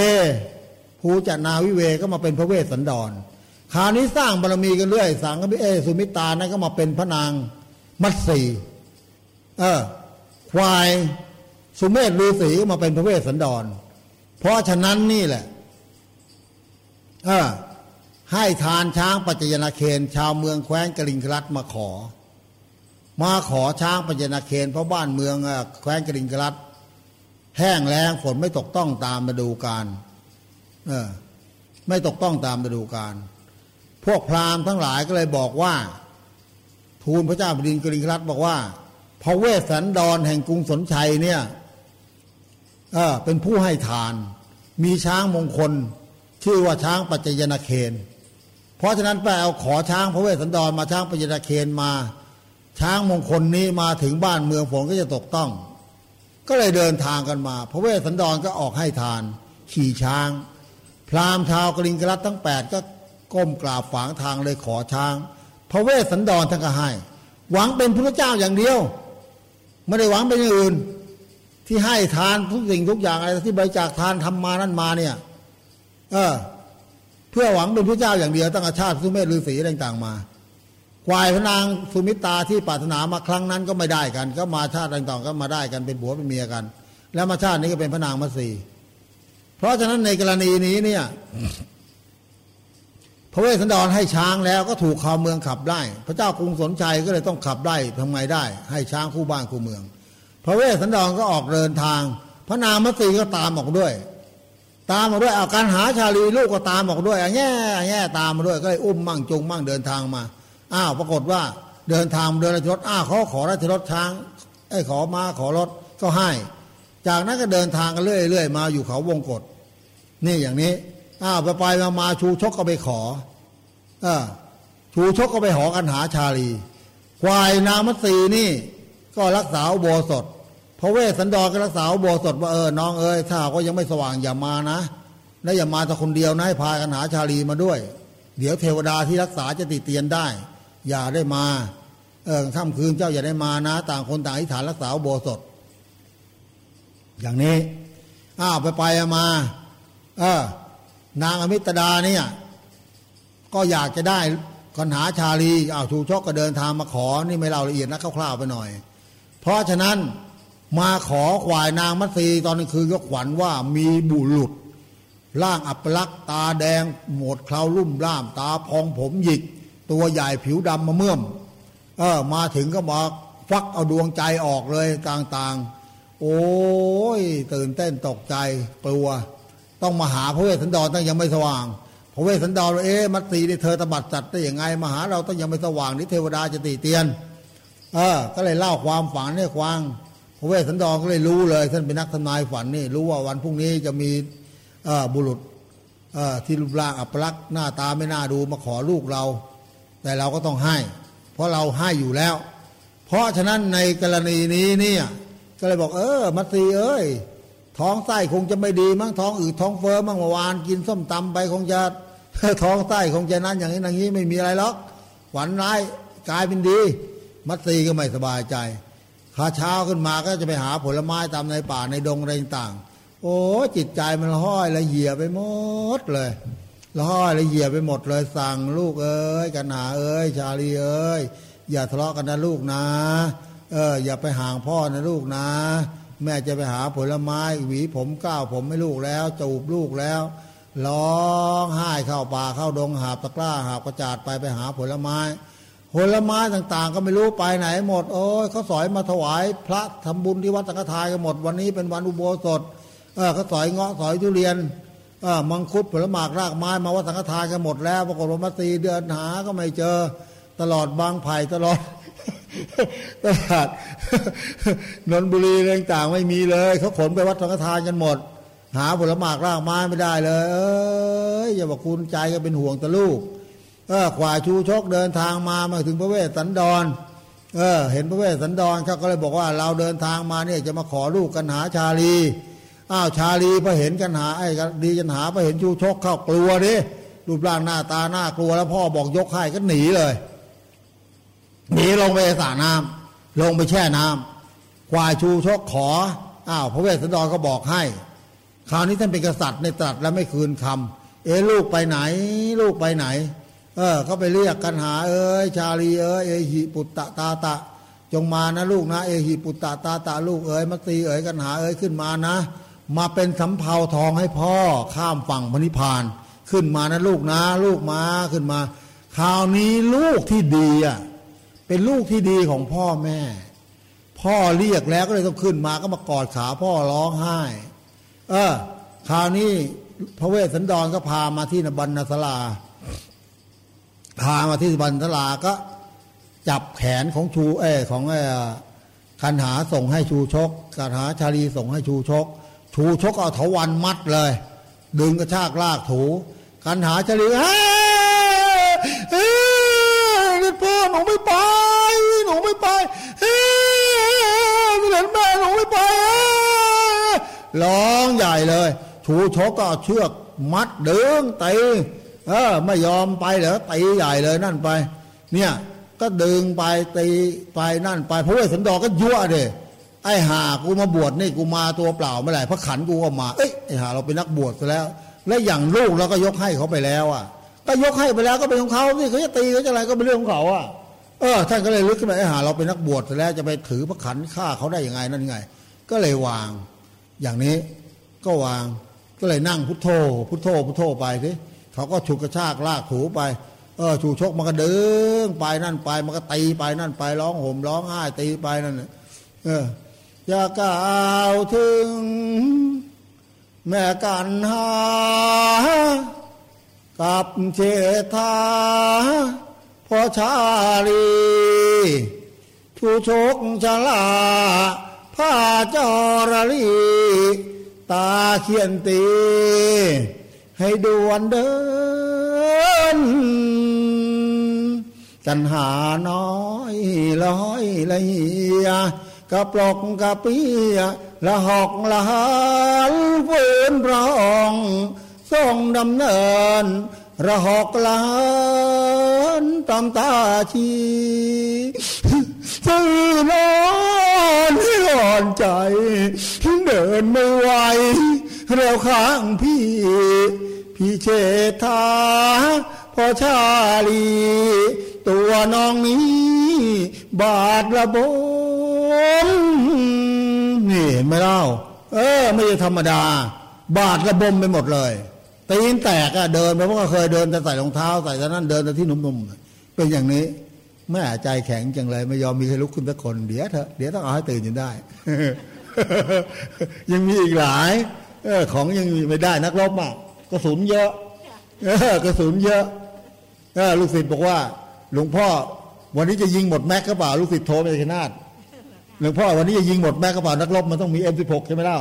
ภูจะนาวิเวก็มาเป็นพระเวสสันดรคราวนี้สร้างบารมีกันเรื่อยสังกัเอสุมิตานั่นก็มาเป็นพระนางมัตสีเออควายสุเมธฤาษีก็มาเป็นพระเวสสันดร เพราะฉะนั้นนี่แหละเออให้ทานช้างปัจจยนาเคนชาวเมืองแคว้นกลิงครัตมาขอ มาขอช้างปัจจยนาเคนเพราะบ้านเมืองแคว้นกลิงครัตแห้งแล้งฝนไม่ตกต้องตามฤดูกาลเออไม่ตกต้องตามฤดูกาลพวกพราหมณ์ทั้งหลายก็เลยบอกว่า ทูลพระเจ้าแผ่นดินกลิงครัตบอกว่าพระเวสสันดรแห่งกรุงสนชัยเนี่ยเออเป็นผู้ให้ทาน มีช้างมงคล ชื่อว่าช้างปัจจยนาเคน เพราะฉะนั้นไปเอาขอช้างพระเวสสันดรมาช้างปัจจยนาเคนมา ช้างมงคลนี้มาถึงบ้านเมืองฝนก็จะตกต้อง ก็เลยเดินทางกันมาพระเวสสันดรก็ออกให้ทาน ขี่ช้าง พราหมณ์ชาวกลิงกรัตทั้งแปดก็ก้มกราบฝางทางเลยขอช้าง พระเวสสันดรท่านก็ให้ หวังเป็นพระเจ้าอย่างเดียว ไม่ได้หวังเป็นอย่างอื่น ที่ให้ทานทุกสิ่งทุกอย่างอะไรที่บริจาคทานทำมานั่นมาเนี่ย เออ เพื่อหวังเป็นพระเจ้าอย่างเดียวตั้งแต่ชาติสุเมธฤาษีต่างๆมา ควายพระนางสุมิตาที่ปรารถนามาครั้งนั้นก็ไม่ได้กัน ก็มาชาติต่างๆก็มาได้กันเป็นผัวเป็นเมียกัน แล้วมาชาตินี้ก็เป็นพระนางมัสีเพราะฉะนั้นในกรณีนี้เนี่ยพระเวสสันดรให้ช้างแล้วก็ถูกข่าวเมืองขับได้พระเจ้ากรุงสนชัยก็เลยต้องขับได้ทำไงได้ ให้ช้างคู่บ้านคู่เมือง พระเวสสันดรก็ออกเดินทาง พระนางมัสีก็ตามออกด้วย ตามมาด้วยเอาการหาชาลีลูกก็ตามออกด้วยแง่แง่ตามมาด้วยก็เลยอุ้มมั่งจุงมั่งเดินทางมา อ้าวปรากฏว่าเดินทางเดินราชรถอ้าวเขาขอราชรถช้างไอ้ขอมาขอรถก็ให้ จากนั้นก็เดินทางกันเรื่อยๆมาอยู่เขาวงกฏนี่อย่างนี้อ้าวไปไปมามาชูชกก็ไปขออชูชกก็ไปหอกันหาชาลี ควายนามัตสีนี่ ก็รักษาโบสถพระเวสสันดรก็รักษาโบสถว่าเออน้องเอ้ยถ้าก็ยังไม่สว่างอย่ามานะและอย่ามาแต่คนเดียวนะให้พากันหาชาลีมาด้วย เดี๋ยวเทวดาที่รักษาจะติเตียนได้ อย่าได้มา เออค่ำคืนเจ้าอย่าได้มานะ ต่างคนต่างอธิษฐานรักษาโบสถ อย่างนี้ อ้าวไปไปมา เออนางอมิตดาเนี่ย ก็อยากจะได้คันหาชาลีอ้าวชูชกก็เดินทางมาขอ นี่ไม่เล่าละเอียดนะคร่าวๆไปหน่อย เพราะฉะนั้นมาขอขวายนางมัตสีตอนกลางคืนก็ขวัญว่ามีบุรุษร่างอัปลักษ์ตาแดงหมดเคราลุ่มล่าม ตาพองผมหยิก ตัวใหญ่ผิวดำมาเมื่อมเออมาถึงก็มาฟักเอาดวงใจออกเลยต่างๆ โอ้ยตื่นเต้นตกใจกลัว ต้องมาหาพระเวสสันดรตั้งยังไม่สว่างพระเวสสันดรเอ๊ะมัตสีนี่เธอตบัดจัดได้ยังไงมาหาเราต้องยังไม่สว่างนี่เทวดาจะตีเตียน เออ ก็เลยเล่าความฝันให้ฟังพระเวสสันดรก็เลยรู้เลยท่านเป็นนักทำนายฝันนี่รู้ว่าวันพรุ่งนี้จะมีบุรุษที่รูปร่างอัปลักษณ์หน้าตาไม่น่าดูมาขอลูกเรา แต่เราก็ต้องให้ เพราะเราให้อยู่แล้ว เพราะฉะนั้นในกรณีนี้เนี่ยก็เลยบอกเออมัตสีเอ้ยท้องไส้คงจะไม่ดีมั้งท้องอืดท้องเฟ้อมั้งเมื่อวานกินส้มตำไปคงจะท้องไส้คงจะนั้นอย่างนี้อย่างนี้ไม่มีอะไรหรอกฝันร้ายกลายเป็นดี มัตสีก็ไม่สบายใจข้าเช้าขึ้นมาก็จะไปหาผลไม้ตามในป่าในดงอะไรต่าง โอ้จิตใจมันห้อยละเหี่ยไปหมดเลย ล้อยละเหี่ยไปหมดเลยสั่งลูกเอ้ยกันหาเอ้ย ชาลีเอ้ย อย่าทะเลาะกันนะลูกนะ เออ อย่าไปห่างพ่อนะลูกนะ แม่จะไปหาผลไม้หวีผมก้าวผมไม่ลูกแล้วจูบลูกแล้วร้องไห้เข้าป่าเข้าดงหาบตะกร้าหาบกระจาดไปไปหาผลไม้ ผลไม้ต่างๆ ก็ไม่รู้ไปไหนหมด โอ้ยเขาสอยมาถวาย พระทำบุญที่วัดสังฆทานกันหมดวันนี้เป็นวันอุโบสถเออเขาสอยเงาะสอยทุเรียน มังคุดผลหมากรากไม้มาวัดสังฆทานกันหมดแล้วปรากฏว่ามาตีเดือนหาก็ไม่เจอตลอดบางไผ่ตลอดตลาดนนบุรีเรื่องต่างไม่มีเลยเขาขนไปวัดสังฆทานกันหมด หาผลหมากรากไม้ไม่ได้เลย เอ้ยอย่าบอกคุณใจก็เป็นห่วงตะลูกเออขวาชูชกเดินทางมามาถึงพระเวสสันดร เออ เห็นพระเวสสันดรเขาก็เลยบอกว่าเราเดินทางมาเนี่ยจะมาขอลูกกันหาชาลี อ้าวชาลีพอเห็นกันหาไอ้ดีกันหาพอเห็นชูชกเข้ากลัวดิรูปร่างหน้าตาหน้ากลัวแล้วพ่อบอกยกให้ก็หนีเลยหนีลงไปสระน้ำลงไปแช่น้ำควายชูชกขออ้าวพระเวสสันดรก็บอกให้ คราวนี้ท่านเป็นกษัตริย์ในตรัสแล้วไม่คืนคำเอ้ลูกไปไหน ลูกไปไหน เออเขาไปเรียกกันหา เอ้ยชาลีเอ้ยเอหิปุตตะตาตะ จงมานะลูกนะ เอหิปุตตาตาตาลูกเอ๋ยมัตตีเอ๋ยกันหาเอ๋ยขึ้นมานะ มาเป็นสำเภาทองให้พ่อข้ามฝั่งพนิพาน ขึ้นมานะลูกนะ ลูกมาขึ้นมา คราวนี้ลูกที่ดีอะเป็นลูกที่ดีของพ่อแม่ พ่อเรียกแล้วก็เลยต้องขึ้นมาก็มากอดขาพ่อร้องไห้ เออ คราวนี้พระเวสสันดรก็พามาที่นบันนาสลา พามาที่บันทลาก็จับแขนของชูเออของเออคันหาส่งให้ชูชกคันหาชาลีส่งให้ชูชก ชูชกเอาเถาวันมัดเลย ดึงกระชากลากถูคันหาชาลีเฮ้ยเฮ้ยนี่พ่อหนูไม่ไปหนูไม่ไปเฮ้ยเห็นแม่หนูไม่ไปร้องใหญ่เลยชูชกก็เอาเชือกมัดดึงตีเออไม่ยอมไปเหรอตีใหญ่เลยนั่นไป เนี่ยก็ดึงไปตีไปนั่นไปพระเวสสันดรก็ยั่วเด้ ไอ้หากูมาบวชนี่กูมาตัวเปล่าเมื่อไรพระขันกูก็มา เอ้ยไอ้หาเราเป็นนักบวชซะแล้ว และอย่างลูกเราก็ยกให้เขาไปแล้วอะก็ยกให้ไปแล้วก็เป็นของเขาที่เขาจะตีเขาจะอะไรก็เป็นเรื่องของเขาอะเออท่านก็เลยลึกขึ้นมาไอ้หาเราเป็นนักบวชซะแล้วจะไปถือพระขันฆ่าเขาได้ยังไงนั่นไง ก็เลยวาง อย่างนี้ก็วางก็เลยนั่งพุทโธ พุทโธพุทโธไปสิเขาก็ฉุกกระชากลากถูไปเออชูชกมันก็ดึงไปนั่นไป มันก็ตีไปนั่นไปร้องห่มร้องไห้ตีไปนั่นน่ะเออ อย่ากล่าวถึง แม่กันหา กับเชษฐาพอชาลีชูชกชลาผ้าจอรลี ตาเขียนตี ให้ดวนเดิน กันหาน้อยลอยละเหีย กระปลอกกระเปียละหอกละหันฝืนร้องทรงดำเนิน ระหอกละหันตามตาชีซื่อนอนให้อ่อนใจเดินไม่ไหวเร็วข้างพี่ พี่เชษฐา พอชาลี ตัวน้องนี้ บาดระบมนี่เห็นไหมเล่า เออ ไม่ใช่ธรรมดา บาดระบมไปหมดเลยตีนแตกอะเดินไปเพราะว่าเคยเดินแต่ใส่รองเท้าใส่แต่นั้นเดินแต่ที่นุ่มๆเป็นอย่างนี้แม่ใจแข็งจังเลย ไม่ยอมมีใครลุกขึ้นสักคน เดี๋ยวเถอะเดี๋ยวต้องเอาให้ตื่นจนได้ ยังมีอีกหลาย เออ ของยังมีไม่ได้นักรบอะกระสุนเยอะ เออกระสุนเยอะ เออลูกศิษย์บอกว่า หลวงพ่อ วันนี้จะยิงหมดแม็กก็เปล่าลูกศิษย์โทรไปที่นาดหลวงพ่อวันนี้จะยิงหมดแม็กก็เปล่านักรบมันต้องมี M16 ใช่ไหมเล่า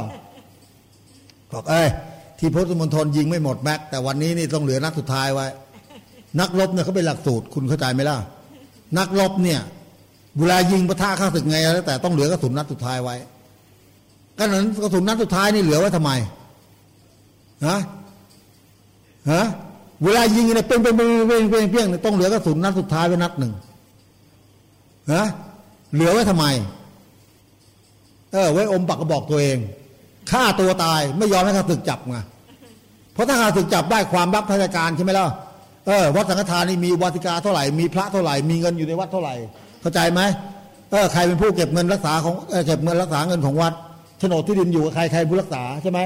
บอกเอ้ยที่พุทธมณฑลยิงไม่หมดแม็กแต่วันนี้นี่ต้องเหลือนัดสุดท้ายไว้ นักรบเนี่ยเขาเป็นหลักสูตรคุณเข้าใจไหมล่ะ นักรบเนี่ยเวลายิงปะทะข้าศึกไงแล้วแต่ต้องเหลือกระสุนนัดสุดท้ายไว้ก็นั้นกระสุนนัดสุดท้ายนี่เหลือไว้ทำไมฮะฮะ เวลายิงเนี่ยเป็นเป็นเป็นเป็นเป็นเพี้ยงต้องเหลือกระสุนนัดสุดท้ายไว้นัดหนึ่งฮะเหลือไว้ทำไม เออ ไว้อมปากกระบอกตัวเองฆ่าตัวตายไม่ยอมให้ข้าศึกจับไงเพราะถ้าข้าศึกจับได้ความรับราชการใช่ไหมล่ะเออวัดสังฆทานนี่มีวัติกาเท่าไหร่มีพระเท่าไหร่มีเงินอยู่ในวัดเท่าไหร่เข้าใจไหมเออใครเป็นผู้เก็บเงินรักษาของเก็บเงินรักษาเงินของวัดโฉนดที่ดินอยู่กับใครใครผู้รักษาใช่ไหม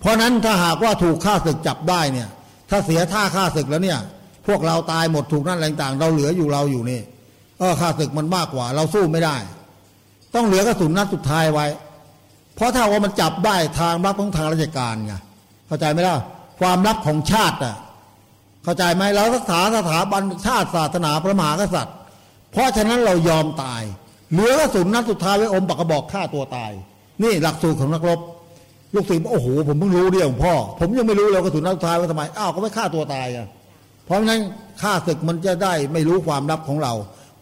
เพราะนั้นถ้าหากว่าถูกฆ่าศึกจับได้เนี่ย ถ้าเสียท่าฆ่าศึกแล้วเนี่ย พวกเราตายหมดถูกนั่นอะไรต่าง เราเหลืออยู่เราอยู่นี่เออฆ่าศึกมันมากกว่า เราสู้ไม่ได้ ต้องเหลือกระสุนนัดสุดท้ายไว้ เพราะถ้าว่ามันจับได้ทางรับของทางราชการไงเข้าใจไหมล่ะความรักของชาติอะเข้าใจไหมเรารักษาสถาบันชาติศาสนาพระมหากษัตริย์ เพราะฉะนั้นเรายอมตาย เหลือกระสุนนัดสุดท้ายไว้อมปากกระบอกฆ่าตัวตาย นี่หลักสูตรของนักรบ ลูกศิษย์บอกโอ้โหผมเพิ่งรู้เรื่องพ่อ ผมยังไม่รู้เลยกระสุนนัดสุดท้ายไว้ทำไมอ้าวก็ไม่ฆ่าตัวตายอะเพราะฉะนั้นฆ่าศึกมันจะได้ไม่รู้ความลับของเรา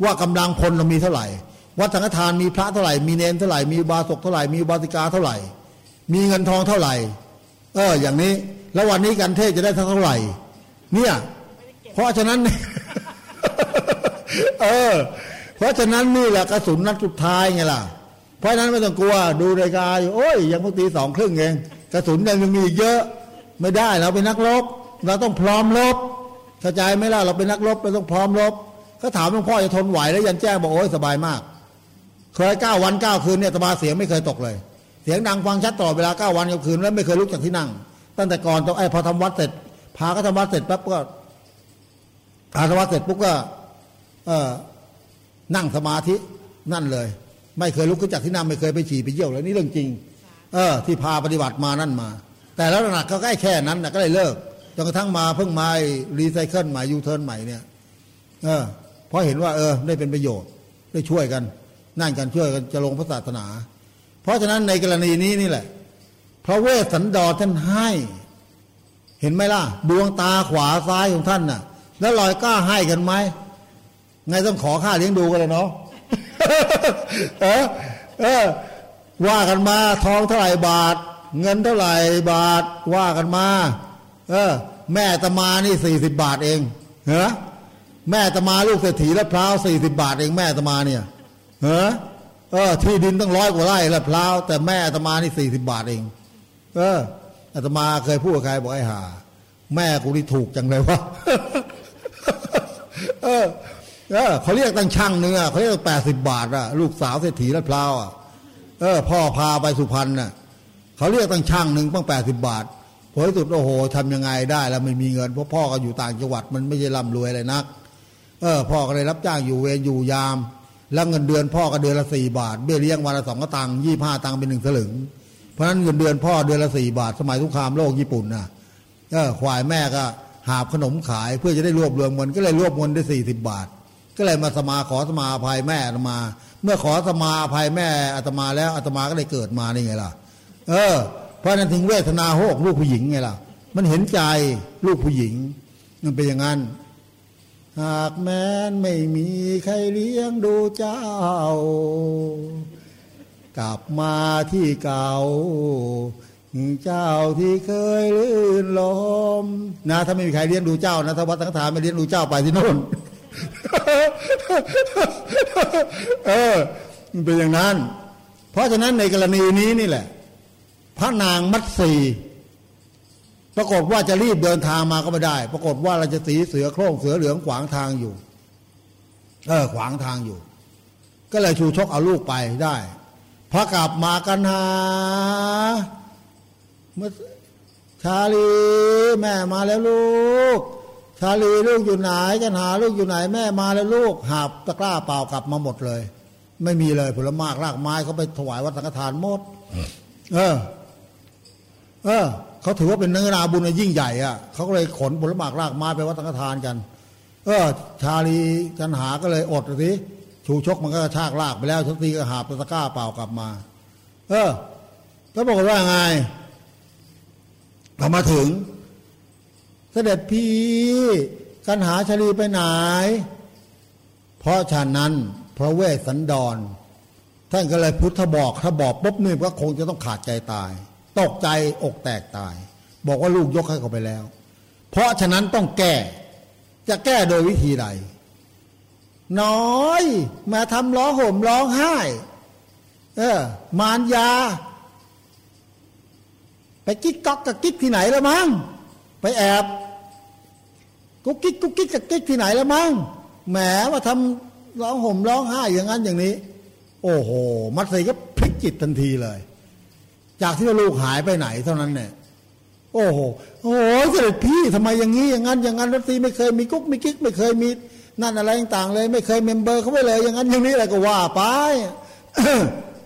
ว่ากำลังพลเรามีเท่าไหร่ วัดสังฆทานมีพระเท่าไหร่ มีเนนเท่าไหร่ มีบาสกเท่าไหร่ มีบาสิกาเท่าไหร่ มีเงินทองเท่าไหร่ เออ อย่างนี้ แล้ววันนี้การเทศจะได้เท่าไหร่ เนี่ย เพราะฉะนั้น เออ เพราะฉะนั้นนี่แหละกระสุนนัดสุดท้ายไงล่ะ เพราะฉะนั้นไม่ต้องกลัวดูรายการอยู่โอ้ยยังเพิ่งตีสองครึ่งเองกระสุนยังมีอีกเยอะไม่ได้เราเป็นนักรบ เราต้องพร้อมรบเข้าใจไหมล่ะเราเป็นนักรบเราต้องพร้อมรบเขาถามหลวงพ่อจะทนไหวแล้วยันแจ้งบอกโอ้ยสบายมาก เคยเก้าวันเก้าคืนเนี่ยตมาเสียงไม่เคยตกเลย เสียงดังฟังชัดตลอดเวลาเก้าวันเก้าคืนแล้วไม่เคยลุกจากที่นั่ง ตั้งแต่ก่อนตอนไอ้พอทำวัดเสร็จพาก็ทำวัดเสร็จปั๊บก็พาทำวัดเสร็จปุ๊บก็ เออนั่งสมาธินั่นเลย ไม่เคยลุกขึ้นจากที่นั่งไม่เคยไปฉี่ไปเยี่ยวเลยนี่เรื่องจริง เออ ที่พาปฏิบัติมานั่นมา แต่แล้วหนักก็ใกล้แค่นั้นนะก็เลยเลิกจนกระทั่งมาเพิ่งมารีไซเคิลใหม่ยูเทิร์นใหม่เนี่ยเออเพราะเห็นว่า เออ ได้เป็นประโยชน์ได้ช่วยกัน นั่นกันช่วยกันจรรโลงพระศาสนา เพราะฉะนั้นในกรณีนี้นี่แหละ พระเวสสันดรท่านให้ เห็นไหมล่ะ ดวงตาขวาซ้ายของท่านน่ะ แล้วลอยกล้าให้กันไหมไงต้องขอค่าเลี้ยงดูกันเลยเนาะ เออเออว่ากันมาทองเท่าไหร่บาท เงินเท่าไหร่บาท ว่ากันมา เออ แม่ตะมานี่สี่สิบบาทเองเหรอแม่ตะมาลูกเศรษฐีละพร้าวสี่สิบบาทเองแม่ตะมาเนี่ยเหรอเออ ที่ดินต้องร้อยกว่าไร่ละพร้าวแต่แม่ตะมานี่สี่สิบบาทเอง เอออาตมาเคยพูดกับใครบอกไอ้ห่าแม่กูนี่ถูกจังเลยวะเออ เออเขาเรียกตั้งช่างเนื้อเขาเรียกแปดสิบบาทอะลูกสาวเศรษฐีละพร้าวอะเออ พ่อพาไปสุพรรณน่ะเขาเรียกตั้งช่างหนึ่งตั้งแปดสิบบาทผลที่สุดโอ้โหทำยังไงได้แล้วไม่มีเงินเพราะพ่อก็อยู่ต่างจังหวัดมันไม่ใช่ร่ำรวยอะไรนัก เออ พ่อก็เลยรับจ้างอยู่เวรอยู่ยาม แล้วเงินเดือนพ่อก็เดือนละสี่บาท เบี้ยเลี้ยงวันละสองก็ตังยี่ห้าตังเป็นหนึ่งสลึง เพราะฉะนั้นเงินเดือนพ่อเดือนละสี่บาท สมัยสงครามโลกญี่ปุ่นน่ะเออควายแม่ก็หาบขนมขายเพื่อจะได้รวบรวมเงินก็เลยรวบเงินได้สี่สิบบาท ก็เลยมาสมาขอสมาอภัยแม่อาตมา เมื่อขอสมาอภัยแม่อาตมาแล้วอาตมาก็เลยเกิดมานี่ไงล่ะ เออ เพราะนั้นถึงเวทนาโหกลูกผู้หญิงไงล่ะ มันเห็นใจลูกผู้หญิง มันเป็นอย่างนั้น หากแม้นไม่มีใครเลี้ยงดูเจ้า กลับมาที่เก่าเจ้าที่เคยลื่นลมนะถ้าไม่มีใครเลี้ยงดูเจ้านะถ้าวัดสังฆทานไม่เลี้ยงดูเจ้าไปที่โน่น เออมันเป็นอย่างนั้น เพราะฉะนั้นในกรณีนี้นี่แหละ พระนางมัตสีปรากฏว่าจะรีบเดินทางมาก็ไม่ได้ ปรากฏว่าเราจะสีเสือโคร่งเสือเหลืองขวางทางอยู่ เออ ขวางทางอยู่ ก็เลยชูชกเอาลูกไปได้พอกลับมากันหาเมื่อชาลี แม่มาแล้วลูก ชาลีลูกอยู่ไหนกันหาลูกอยู่ไหนแม่มาแล้วลูกหาบตะกร้าเปล่ากลับมาหมดเลย ไม่มีเลยผลไม้รากไม้เขาไปถวายวัดสังฆทานหมด เออ เออเขาถือว่าเป็นเนื้อนาบุญยิ่งใหญ่อะเขาก็เลยขนผลไม้รากไม้ไปวัดสังฆทานกัน เออ ชาลีกันหาก็เลยอดสิชูชกมันก็กระชากลากไปแล้วทุกทีก็หาบตะกร้าเปล่ากลับมา เออแล้วบอกว่าไงพอมาถึง เสด็จพี่กันหาชลีไปไหน เพราะฉะนั้นพระเวสสันดร ท่านก็เลยพุทธบอกถ้าบอกปุ๊บนี่ก็คงจะต้องขาดใจตาย ตกใจอกแตกตาย บอกว่าลูกยกให้เขาไปแล้ว เพราะฉะนั้นต้องแก้ จะแก้โดยวิธีใดน้อย มาทำร้องห่มร้องไห้ เออ มารยา ไปกิ๊กก๊อกกับกิ๊กที่ไหนแล้วมั้งไปแอบ กุ๊กกิ๊กกุ๊กกิ๊กกับกิ๊กที่ไหนแล้วมั้งแหมว่าทำร้องห่มร้องไห้อย่างนั้นอย่างนี้ โอ้โห มัดส่ก็พลิกจิตทันทีเลย จากที่ว่าลูกหายไปไหนเท่านั้นเนี่ยโอ้โหโอ้โหเสด็จพี่ทำไมอย่างนี้อย่างนั้นอย่างนั้นมัทรีไม่เคยมีกุ๊กมีกิ๊กไม่เคยมีนั่นอะไรต่างๆเลย ไม่เคย mem เบอร์เขาไว้เลย อย่างนั้นอย่างนี้อะไรก็ว่าไป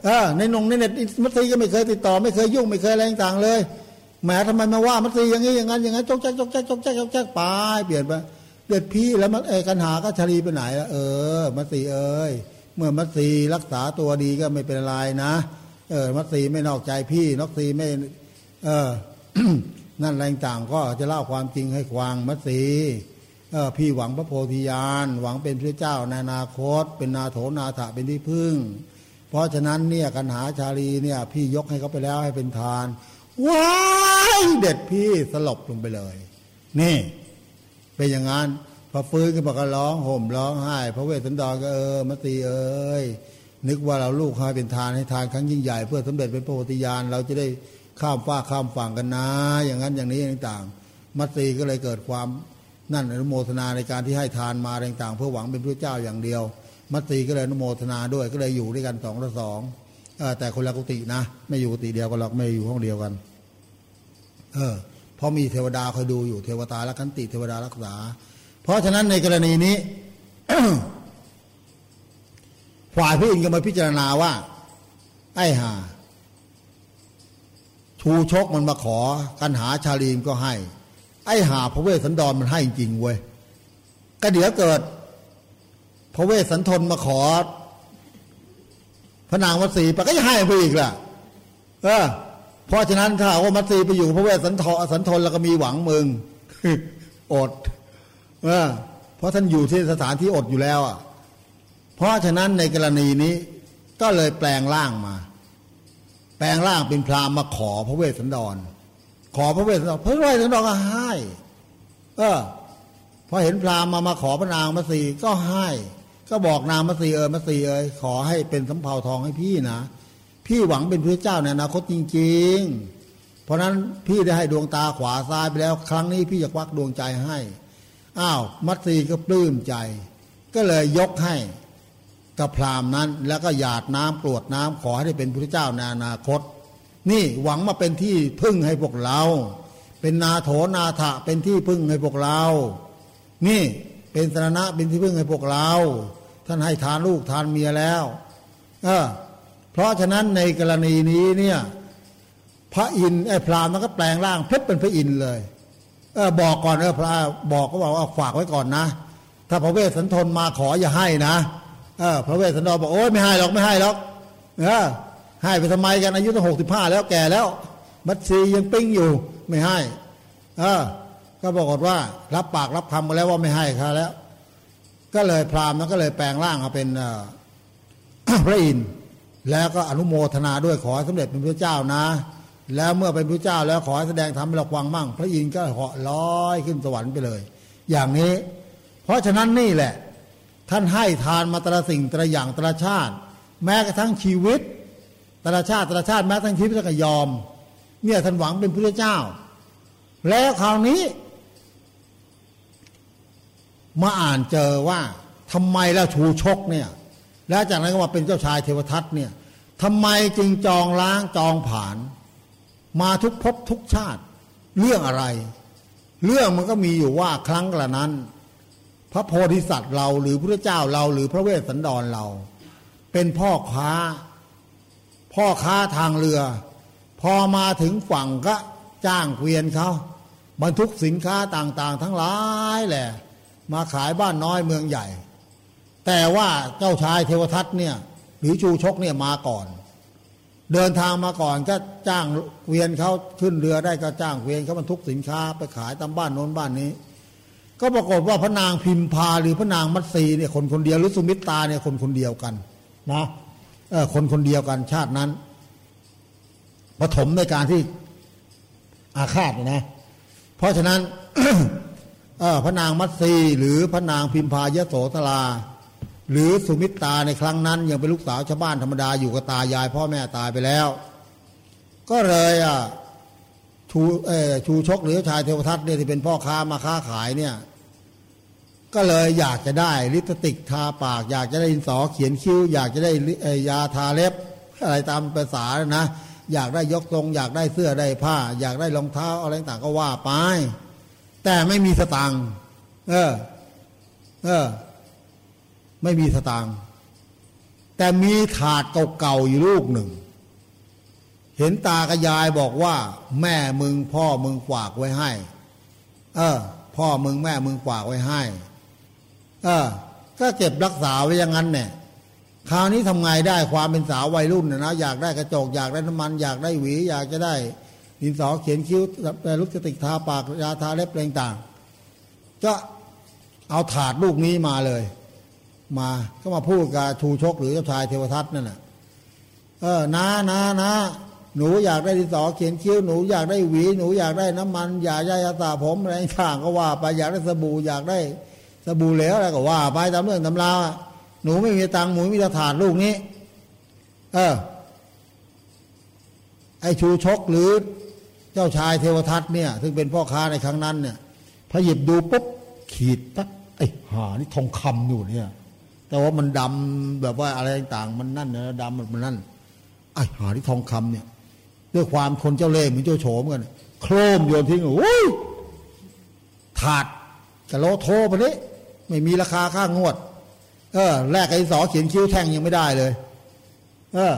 อในนงในเน็ตมัทรีก็ไม่เคยติดต่อ ไม่เคยยุ่งไม่เคยอะไรต่างๆเลย แหมทำไมมาว่ามัทรีอย่างนี้อย่างนั้นอย่างนั้นจกแจ๊กจกแจ๊กจกแจ๊กจกแจ๊กไปเปลี่ยนไปเสด็จพี่แล้วมันเอกัณหากะชาลีไปไหนละเออมัทรีเอ้ยเมื่อมัตสีรักษาตัวดีก็ไม่เป็นไรนะเออมัตสีไม่นอกใจพี่นอกสีไม่ เออนั่นอะไรต่างก็จะเล่าความจริงให้ฟังมัตสีเออพี่หวังพระโพธิญาณหวังเป็นพระเจ้าในอนาคต เป็นนาโถนาถะเป็นที่พึ่ง เพราะฉะนั้นเนี่ยกันหาชาลีเนี่ย พี่ยกให้เขาไปแล้วให้เป็นทาน ว้ายเด็ดพี่สลบลงไปเลย นี่ เป็นอย่างนั้นพอฟื้นขึ้นมาก็ร้องห่มร้องไห้พระเวสสันดรก็เออมตีเอ้ยนึกว่าเราลูกให้เป็นทานให้ทานครั้งยิ่งใหญ่ เพื่อสำเร็จเป็นพระโพธิญาณเราจะได้ข้ามฟ้าข้ามฝั่งกันนะ อย่างนั้นอย่างนี้ต่างๆมัตตีก็เลยเกิดความนั่นอนุโมทนาในการที่ให้ทานมาต่างๆ เพื่อหวังเป็นพระเจ้าอย่างเดียว มัตสีก็เลยอนุโมทนาด้วยก็เลยอยู่ด้วยกันสองต่อสองแต่คนละกุฏินะ ไม่อยู่กุฏิเดียวกันหรอกไม่อยู่ห้องเดียวกัน เออเพราะมีเทวดาคอยดูอยู่เทวตาและคันติเทวดารักษา เพราะฉะนั้นในกรณีนี้ฝ่ายพระอินก็มาพิจารณาว่าไอ้ห่าชูชกมันมาขอกันหาชาลีมก็ให้ ไอ้หาพระเวสสันดรมันให้จริงเว้ยก็เดี๋ยวเกิด พระเวสสันทนมาขอ พระนางวัดศรีไปก็จะให้ไปอีกล่ะ เออ เพราะฉะนั้นถ้าว่ามัตสีไปอยู่พระเวสสันทสันทนแล้วก็มีหวังมึงอดเออเพราะท่านอยู่ที่สถานที่อดอยู่แล้วอะ เพราะฉะนั้นในกรณีนี้ ก็เลยแปลงร่างมา แปลงร่างเป็นพราหมณ์มาขอพระเวสสันดร ขอพระเวสสันดรพระเวสสันดรก็ให้เออพอเห็นพราหมณ์มามาขอพระนางมัตสีก็ให้ ก็บอกนางมัตสีเออมัตสีเอยขอให้เป็นสำเภาทองให้พี่นะ พี่หวังเป็นพระเจ้าในอนาคตจริง ๆ เพราะนั้นพี่ได้ให้ดวงตาขวาซ้ายไปแล้ว ครั้งนี้พี่จะควักดวงใจให้ อ้าว มัตสีก็ปลื้มใจ ก็เลยยกให้กับพรามนั้น แล้วก็หยาดน้ำกรวดน้ำขอให้ได้เป็นพระเจ้าในอนาคต นี่หวังมาเป็นที่พึ่งให้พวกเรา เป็นนาโถนาถะเป็นที่พึ่งให้พวกเรา นี่เป็นสรณะเป็นที่พึ่งให้พวกเรา ท่านให้ทานลูกทานเมียแล้ว เออ ราะฉะนั้นในกรณีนี้เนี่ยพระอินทร์ไอ้พรามมันก็แปลงร่างเพชรเป็นพระอินทร์เลยเออบอกก่อนเออพระบอกก็บอกว่าฝากไว้ก่อนนะ ถ้าพระเวสสันทนมาขออย่าให้นะเออพระเวสสันดรบอกโอ้ยไม่ให้หรอกไม่ให้หรอกเออให้ไปทำไมกันอายุตั้งหกสิบห้าแล้วแก่แล้ว มัตสียังปิ้งอยู่ไม่ให้ เออ ก็บอกว่า รับปากรับคำมาแล้วว่าไม่ให้ค่ะแล้ว ก็เลยพราหมณ์นั้นก็เลยแปลงร่างมาเป็นเออพระอินทร์ แล้วก็อนุโมทนาด้วยขอให้สำเร็จเป็นพระเจ้านะ แล้วเมื่อเป็นพระเจ้าแล้วขอแสดงธรรมให้เราฟังมั่ง พระอินทร์ก็เหาะลอยขึ้นสวรรค์ไปเลย อย่างนี้ เพราะฉะนั้นนี่แหละ ท่านให้ทานมาตระสิ่งตระอย่างตระชาติ แม้กระทั่งชีวิตตระชาติตระชาติแม้กระทั่งชีวิตก็ยอม เนี่ยท่านหวังเป็นพระเจ้า แล้วคราวนี้มาอ่านเจอว่าทำไมแล้วชูชกเนี่ย แล้วจากนั้นก็มาเป็นเจ้าชายเทวทัตเนี่ย ทำไมจึงจองล้างจองผ่าน มาทุกภพทุกชาติ เรื่องอะไร เรื่องมันก็มีอยู่ว่าครั้งกระนั้น พระโพธิสัตว์เราหรือพระเจ้าเราหรือพระเวสสันดรเรา เป็นพ่อค้า พ่อค้าทางเรือ พอมาถึงฝั่งก็จ้างเกวียนเขาบรรทุกสินค้าต่างๆ ทั้งหลายแหละ มาขายบ้านน้อยเมืองใหญ่ แต่ว่าเจ้าชายเทวทัตเนี่ย หรือชูชกเนี่ยมาก่อน เดินทางมาก่อนก็จ้างเวียนเขาขึ้นเรือได้ก็จ้างเวียนเขาบรรทุกสินค้าไปขายตามบ้านโน้นบ้านนี้ ก็ปรากฏว่าพระนางพิมพาหรือพระนางมัตสีเนี่ยคนคนเดียวหรือสุมิตาเนี่ยคนคนเดียวกันนะเออคนคนเดียวกันชาตินั้นปฐมในการที่อาฆาตนะ เพราะฉะนั้นเออพระนางมัตสีหรือพระนางพิมพายโสธรา หรือสุมิตราในครั้งนั้น ยังเป็นลูกสาวชาวบ้านธรรมดาอยู่กับตายาย พ่อแม่ตายไปแล้ว ก็เลยอะชูเอชูชกหรือชายเทวทัตเนี่ยที่เป็นพ่อค้ามาค้าขายเนี่ย ก็เลยอยากจะได้ลิปสติกทาปาก อยากจะได้ดินสอเขียนคิ้ว อยากจะได้ยาทาเล็บ อะไรตามภาษานะอยากได้ยกทรง อยากได้เสื้อได้ผ้า อยากได้รองเท้าอะไรต่างก็ว่าไปแต่ไม่มีสตังค์เออ เออ ไม่มีสตางค์แต่มีถาดเก่าๆอยู่ลูกหนึ่ง เห็นตากระยายบอกว่า แม่มึงพ่อมึงฝากไว้ให้ เออ พ่อมึงแม่มึงฝากไว้ให้ เออ ก็เก็บรักษาไว้อย่างนั้นเนี่ยคราวนี้ทำไงได้ความเป็นสาววัยรุ่นนะนะอยากได้กระจกอยากได้น้ำมันอยากได้หวี อยากจะได้ดินสอเขียนคิ้วลูกสติกทาปากยาทาเล็บอะไรต่างๆก็เอาถาดลูกนี้มาเลย มา ก็มาพูดกับชูชกหรือเจ้าชายเทวทัตนั่นน่ะเออนะนะนะหนูอยากได้ดินสอเขียนคิ้วหนูอยากได้หวี หนูอยากได้น้ำมันอยากได้ยาสระผมอะไรต่างก็ว่าไปอยากได้สบู่อยากได้สบู่เหลวอะไรก็ว่าไปตามเรื่องตำราหนูไม่มีตังค์หนูมีต่ถาดลูกนี้ เออ ไอชูชกหรือเจ้าชายเทวทัตเนี่ย ซึ่งเป็นพ่อค้าในครั้งนั้นเนี่ยพอหยิบดูปุ๊บขีดปั๊บไอ้หานี่ทองคำอยู่เนี่ย แต่ว่ามันดำแบบว่าอะไรต่างๆ มันนั่นนะดำมันนั่นไอ้หาที่ทองคำเนี่ย ด้วยความคนเจ้าเล่ห์เหมือนเจ้าโฉมกันโครมโยนทิ้งโอ้ยถาดกะโลโทไปนี้ไม่มีราคาค่างวด เออ แลกไอ้สอเขียนคิ้วแท่งยังไม่ได้เลย เออ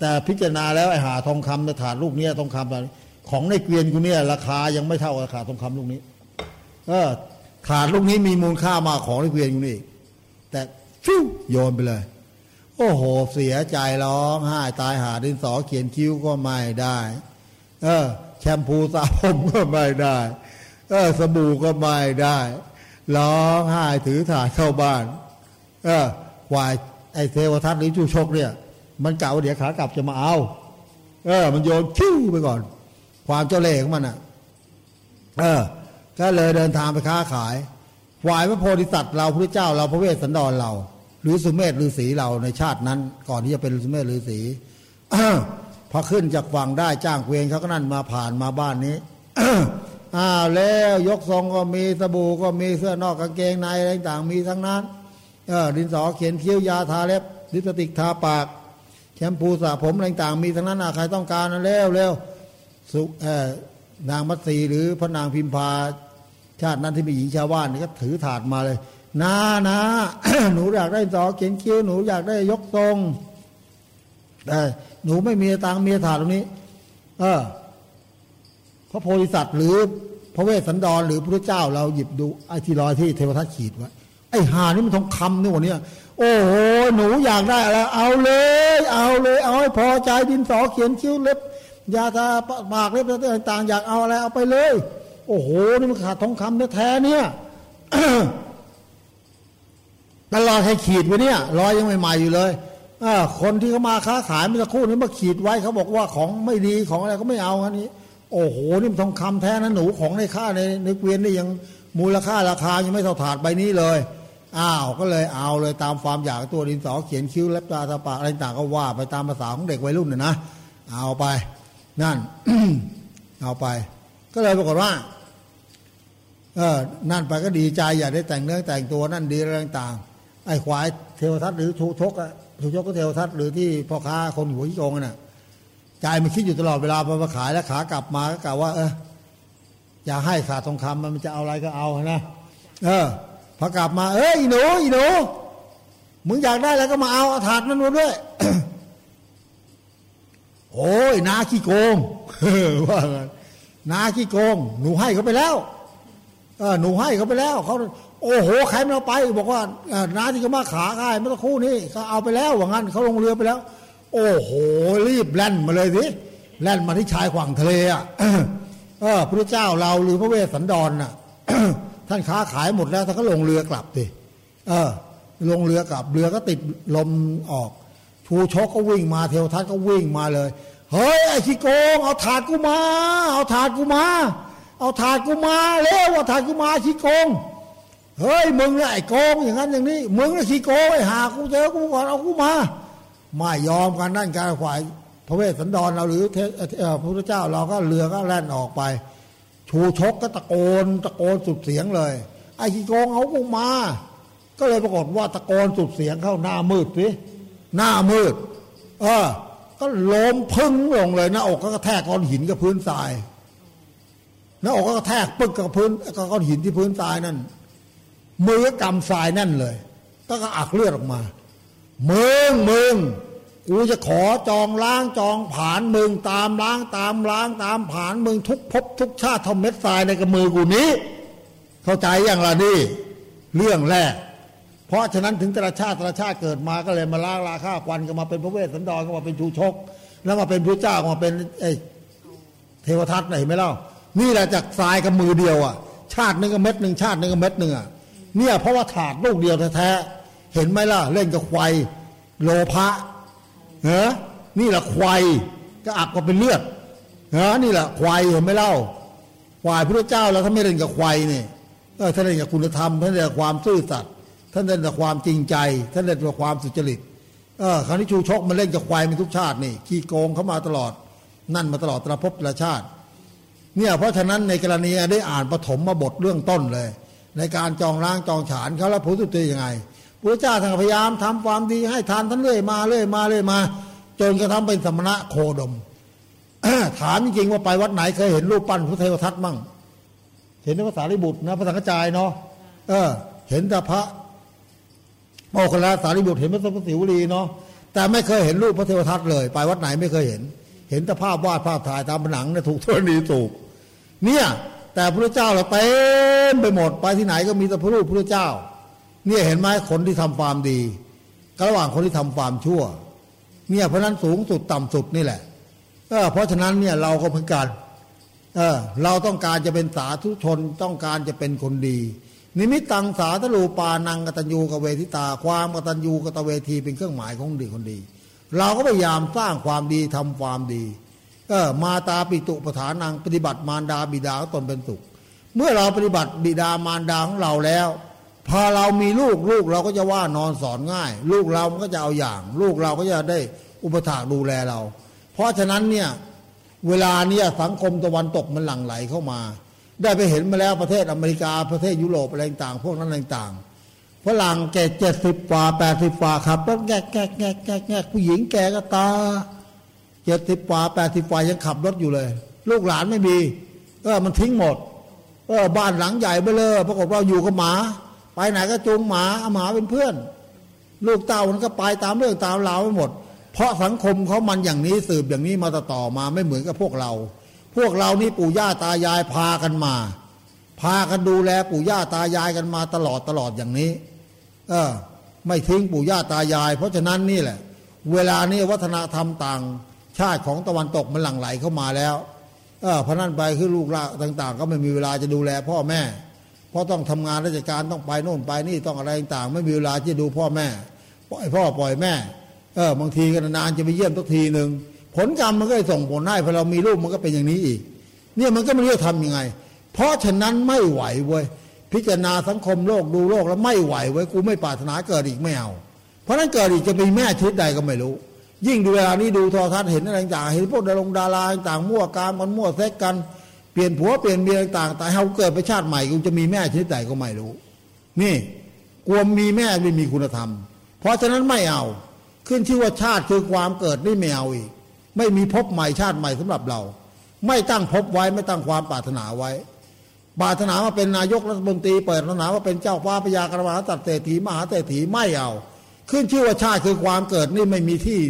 แต่พิจารณาแล้วไอ้หาทองคำในถาดลูกเนี้ยทองคำตอนนี้ของในเกวียนกูเนี่ย ราคายังไม่เท่าราคาทองคำลูกนี้ เออถาดลูกนี้มีมูลค่ามากของในเกวียนกูนี่อีกแต่ ฟิวโยนไปเลย โอ้โห เสียใจร้องไห้ตายหาดินสอเขียนคิ้วก็ไม่ได้ เออ แชมพูสระผมก็ไม่ได้ เออ สบู่ก็ไม่ได้ร้องไห้ถือถาดเข้าบ้าน เออควายไอเทวทัตหรือจูชกเนี่ย มันกล่าวว่าเดี๋ยวขากลับจะมาเอา เออ มันโยนคิ้วไปก่อน ความเจ้าเล่ห์ของมันอะ เออ ก็เลยเดินทางไปค้าขายฝ่ายพระโพธิสัตว์เราพระเจ้าเราพระเวสสันดรเรา หรือสุเมธฤาษีเราในชาตินั้น ก่อนที่จะเป็นสุเมธฤาษีพอขึ้นจากฝั่งได้จ้างเกวียนเขาก็นั่นมาผ่านมาบ้านนี้อ้าวแล้วยกทรงก็มีสบู่ก็มีเสื้อนอกกางเกงในอะไรต่างมีทั้งนั้นเออดินสอเขียนคิ้วยาทาเล็บลิปสติกทาปากแชมพูสระผมอะไรต่างมีทั้งนั้นใครต้องการนะเร็วเร็วสุเออนางมัตสีหรือพระนางพิมพาชาตินั้นที่มีหญิงชาวบ้านก็ถือถาดมาเลย นานะหนูอยากได้สอเขียนคิ้วหนูอยากได้ยกทรงแต่หนูไม่มีตังมีถาดตรงนี้ เออพระโพธิสัตว์หรือพระเวสสันดรหรือพระเจ้าเราหยิบดูไอ้ที่รอยที่เทวทัตขีดไว้ไอ้หานี่มันทองคำนี่วันนี้โอ้โหหนูอยากได้อะไรเอาเลย เอาเลย เอาให้พอใจดินสอเขียนคิ้วเล็บยาทาปากเล็บต่างๆอยากเอาอะไรเอาไปเลย โอ้โหนี่มันขาดทองคำแท้ๆเนี่ย ตลอดให้ขีดไว้เนี่ยรอยยังใหม่ๆอยู่เลยอคนที่เขามาค้าขายเมื่อสักครู่นี้มาขีดไว้เขาบอกว่าของไม่ดีของอะไรก็ไม่เอาอันนี้ โอ้โหนี่มันทองคำแท้นะหนูของในค่าในในเกวียนนี่ยังมูลค่าราคายังไม่เท่าถาดใบนี้เลยอ้าวก็เลยเอาเลยตามความอยากตัวดินสอเขียนคิ้วเล็บตาตาปากอะไรต่างก็ว่าไปตามภาษาของเด็กวัยรุ่นน่ะนะเอาไป นั่นเอาไป ก็เลยปรากฏว่าเออนั่นไปก็ดีใจอยากได้แต่งเนื้อแต่งตัวนั่นดีอะไรต่าง ไอ้ควายเทวทัตหรือทูทกอะทูทกก็เทวทัตหรือที่พ่อค้าคนหัวยี่โกงน่ะใจมันคิดอยู่ตลอดเวลาพอมาขายแล้วขากลับมาก็กล่าวว่า เอออย่าให้ขาดทองคำมันจะเอาอะไรก็เอานะเออพอกลับมาเอ้ยอีหนูอีหนูมึงอยากได้แล้วก็มาเอาอาถาดนั้นมาด้วยโอ้ยนาขี้โกงว่างั้นนาขี้โกง หนูให้เขาไปแล้วเออหนูให้เขาไปแล้วเขา โอ้โหใครไม่เอาไป บอกว่าน้าที่เขามาขาขายเมื่อสักครู่นี้เขาเอาไปแล้วว่างั้นเขาลงเรือไปแล้ว โอ้โหรีบแล่นมาเลยสิแล่นมาที่ชายฝั่งทะเลอะเออพระเจ้าเราหรือพระเวสสันดรน่ะท่านค้าขายหมดแล้วท่านก็ลงเรือกลับดิเออ ลงเรือกลับเรือก็ติดลมออกชูชกก็วิ่งมาเทวทัตก็วิ่งมาเลยเฮ้ยไอ้ขี้โกงเอาถาดกูมา เอาถาดกูมา เอาถาดกูมาเร็วเอาถาดกูมาขี้โกง เฮ้ยมึงน่ะไอ้โกงอย่างนั้นอย่างนี้มึงน่ะขี้โกงไอ้หากูเจอกูก่อนเอากูมาไม่ยอมกันนั่นการฝ่ายพระเวสสันดรเราหรือเทเอ่อเอ่อพระพุทธเจ้าเราก็เรือก็แล่นออกไป ชูชกก็ตะโกนตะโกนสุดเสียงเลย ไอ้ขี้โกงเอากูมา ก็เลยปรากฏว่าตะโกนสุดเสียงเข้าหน้ามืดสิหน้ามืด เออ ก็ล้มพึ่งลงเลยหน้าอกก็กระแทกก้อนหินกับพื้นทรายหน้าอกก็กระแทกปึ๊กกับพื้นกับก้อนหินที่พื้นทรายนั่น มือกำทรายแน่นเลยก็ก็อักเลือดออกมาเมึงเมึงกูจะขอจองล้างจองผานมึงตามล้างตามล้างตามผานมึงทุกภพทุกชาติทำเม็ดทรายในกับมือกูนี้ เข้าใจอย่างละนี่เรื่องแรก เพราะฉะนั้นถึงแต่ละชาติแต่ละชาติเกิดมาก็เลยมาล้างราค่าควันก็มาเป็นพระเวสสันดรก็มาเป็นชูชก แล้วมาเป็นพระเจ้ามาเป็นไอ้เทวทัตไหนไม่เล่านี่แหละจากทรายกับมือเดียวอะ ชาติหนึงก็เม็ดหนึ่งชาติหนึงก็เม็ดหนึ่งอะ เนี่ยเพราะว่าถาดลูกเดียวแท้ๆเห็นไหมล่ะ เล่นกับควายโลภะเฮ้นี่แหละควายก็อับก็เป็นเลือดเฮ้นี่แหละควายเห็นไหมเล่าควายพระเจ้าแล้วถ้าไม่เล่นกับควายเนี่ยเออท่านเล่นกับคุณธรรมท่านเล่นกับความซื่อสัตย์ท่านเล่นกับความจริงใจ ท่านเล่นกับความสุจริตเออคราวนี้ชูชกมันเล่นกับควายมันทุกชาตินี่ขี้โกงเข้ามาตลอด นั่นมาตลอดตระภพตระชาติ เนี่ยเพราะฉะนั้นในกรณีได้อ่านปฐมมาบทเรื่องต้นเลย ในการจองล้างจองฉานเขาแล้วผลสุดท้ายยังไงพระเจ้าท่านพยายามทำความดีให้ทานท่านเรื่อยมาเรื่อยมาเรื่อยมา จนกระทั่งเป็นสมณะโคดมถามจริงว่าไปวัดไหนเคยเห็นรูปปั้นพระเทวทัตมั่ง เห็นพระสารีบุตรนะพระสังฆจายเนาะเออ เห็นแต่พระโมคคัลลาสารีบุตรเห็นพระสมศิวลีเนาะแต่ไม่เคยเห็นรูปพระเทวทัตเลย ไปวัดไหนไม่เคยเห็น เห็นแต่ภาพวาดภาพถ่ายตามผนังเนี่ยถูกธรณีสูบเนี่ย แต่พระเจ้าเราเต็มไปหมดไปที่ไหนก็มีแต่พระรูปพระเจ้า เนี่ยเห็นไหมคนที่ทำความดีกระหว่างคนที่ทำความชั่ว เนี่ยเพราะนั้นสูงสุดต่ำสุดนี่แหละเออเพราะฉะนั้นเนี่ยเราก็เพิ่งการเออเราต้องการจะเป็นสาธุชนต้องการจะเป็นคนดี นิมิตตังสาธรูปานังกตัญญูกเวทิตา ความกตัญญูกตเวทีเป็นเครื่องหมายของดีคนดี เราก็พยายามสร้างความดีทำความดี เออมาตาปิตุปฐานังปฏิบัติมารดาบิดาตนเป็นสุข เมื่อเราปฏิบัติบิดามารดาของเราแล้ว พอเรามีลูกลูกเราก็จะว่านอนสอนง่าย ลูกเราก็จะเอาอย่าง ลูกเราก็จะได้อุปถากดูแลเรา เพราะฉะนั้นเนี่ยเวลาเนี่ยสังคมตะวันตกมันหลั่งไหลเข้ามา ได้ไปเห็นมาแล้วประเทศอเมริกาประเทศยุโรปอะไรต่างพวกนั้นต่างฝรั่งแก่เจ็ดสิบกว่าแปดสิบกว่าขับรถแกกแกกแกกแกกแกกผู้หญิงแก่ก็ตา เจ็ดสิบกว่าแปดสิบกว่ายังขับรถอยู่เลย ลูกหลานไม่มีเออมันทิ้งหมดเออบ้านหลังใหญ่ไปเลยปรากฏว่าอยู่กับหมา ไปไหนก็จูงหมาเอาหมาเป็นเพื่อน ลูกเต้ามันก็ไปตามเรื่องตามราวไปหมด เพราะสังคมเขามันอย่างนี้สืบอย่างนี้มาต่อมาไม่เหมือนกับพวกเรา พวกเรานี่ปู่ย่าตายายพากันมา พากันดูแลปู่ย่าตายายกันมาตลอดตลอดอย่างนี้ เออ ไม่ทิ้งปู่ย่าตายาย เพราะฉะนั้นนี่แหละ เวลานี้วัฒนธรรมต่าง ชาติของตะวันตกมันหลั่งไหลเข้ามาแล้วเออพราะนั้นไปคือลูกหลานต่าง ๆ ก็ไม่มีเวลาจะดูแลพ่อแม่ เพราะต้องทำงานราชการต้องไปโน่นไปนี่ต้องอะไรต่างๆ ไม่มีเวลาที่จะดูพ่อแม่ปล่อยพ่อปล่อยแม่เออบางทีก็นานจะไปเยี่ยมสักทีหนึ่งผลกรรมมันก็ส่งผลให้พอเรามีลูกมันก็เป็นอย่างนี้อีก เนี่ยมันก็ไม่รู้จะทำยังไง เพราะฉะนั้นไม่ไหวเว้ยพิจารณาสังคมโลกดูโลกแล้วไม่ไหวเว้ยกูไม่ปรารถนาเกิดอีกไม่เอาเพราะนั้นเกิดอีกจะมีแม่ชิดใดก็ไม่รู้ ยิ่งดูเวลานี้ดูโทรทัศน์เห็นอะไรต่างเห็นพวกดารงดาราต่างมั่วกามกันมั่วเซ็กกันเปลี่ยนผัวเปลี่ยนเมียต่างแต่เขาเกิดไปชาติใหม่กูจะมีแม่ชนิดใดก็ไม่รู้ นี่กลัวมีแม่ไม่มีคุณธรรม เพราะฉะนั้นไม่เอา ขึ้นชื่อว่าชาติคือความเกิดนี่ไม่เอาอีก ไม่มีภพใหม่ชาติใหม่สำหรับเรา ไม่ตั้งภพไว้ไม่ตั้งความปรารถนาไว้ปรารถนาว่าเป็นนายกรัฐมนตรีเปิดศาสนาว่าเป็นเจ้าฟ้าพญากรมหาสัตว์เศรษฐีมหาเศรษฐีไม่เอา ขึ้นชื่อว่าชาติคือความเกิดนี่ไม่มีที่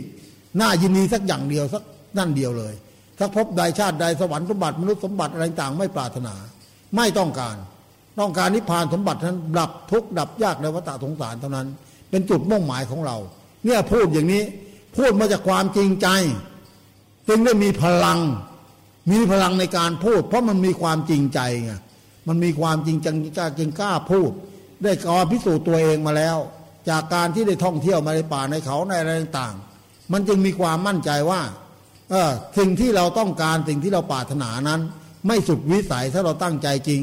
น่ายินดีสักอย่างเดียวสักนั่นเดียวเลยสักภพใดชาติใดสวรรค์สมบัติมนุษย์สมบัติอะไรต่างไม่ปรารถนา ไม่ต้องการ ต้องการนิพพานสมบัตินั้นดับทุกข์ดับยากในวัฏสงสารเท่านั้น เป็นจุดมุ่งหมายของเรา เนี่ยพูดอย่างนี้พูดมาจากความจริงใจ จึงได้มีพลัง มีพลังในการพูด เพราะมันมีความจริงใจไงมันมีความจริงจังกล้าจึงกล้าพูด ได้กอพิสูจน์ตัวเองมาแล้ว จากการที่ได้ท่องเที่ยวมาในป่าในเขาในอะไรต่างๆ มันจึงมีความมั่นใจว่าเออสิ่งที่เราต้องการสิ่งที่เราปรารถนานั้น ไม่สุดวิสัยถ้าเราตั้งใจจริง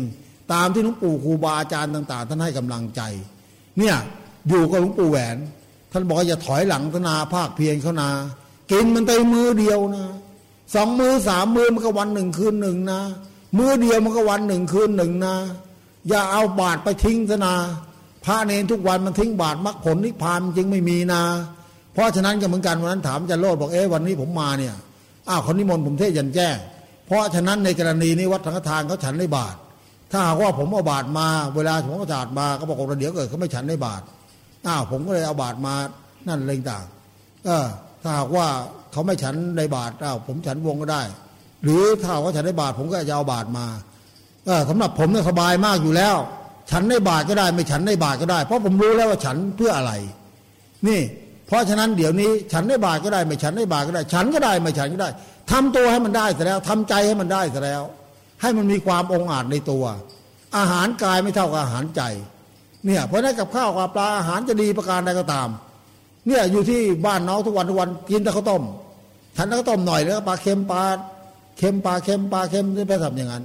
ตามที่หลวงปู่ครูบาอาจารย์ต่าง ๆ ท่านให้กำลังใจ เนี่ยอยู่กับหลวงปู่แหวน ท่านบอกอย่าถอยหลังธนาภาคเพียรเขานากินมันไปมือเดียวนะสองมือสามมือมันก็วันหนึ่งคืนหนึ่งนะมือเดียวมันก็วันหนึ่งคืนหนึ่งนะอย่าเอาบาทไปทิ้งธนาพระเนนทุกวันมันทิ้งบาทมรรคผลนิพพานจริงไม่มีนะ เพราะฉะนั้นก็เหมือนกันวันนั้นถามอาจารย์โลดบอกเอ๊ะวันนี้ผมมาเนี่ยอ้าวคนนิมนต์ผมเทศยันแจ้ง เพราะฉะนั้นในกรณีนี้วัดสังฆทานเขาฉันในบาท ถ้าหากว่าผมเอาบาทมาเวลาผมเอาบาทมาก็บอกว่าเดี๋ยวเกิดเขาไม่ฉันในบาทอ้าวผมก็เลยเอาบาทมานั่นอะไรต่างเออถ้าหากว่าเขาไม่ฉันในบาทอ้าวผมฉันวงก็ได้ หรือถ้าหากว่าฉันในบาทผมก็จะเอาบาทมาเออสำหรับผมเนี่ยสบายมากอยู่แล้ว ฉันในบาทก็ได้ ไม่ฉันในบาทก็ได้ เพราะผมรู้แล้วว่าฉันเพื่ออะไร นี่ เพราะฉะนั้นเดี๋ยวนี้ฉันได้บาทก็ได้ ไม่ฉันได้บาทก็ได้ ฉันก็ได้ไม่ฉันก็ได้ทำตัวให้มันได้เสร็จแล้วทำใจให้มันได้เสร็จแล้ว ให้มันมีความองอาจในตัว อาหารกายไม่เท่ากับอาหารใจเนี่ยเพราะนั้นกับข้าวกับปลาอาหารจะดีประการใดก็ตาม เนี่ยอยู่ที่บ้านน้องทุกวันทุกวันกินแต่ข้าวต้มฉันแล้วต้มหน่อยแล้วปลาเค็มปลาเค็มปลาเค็มปลาเค็มที่ไปทำอย่างนั้น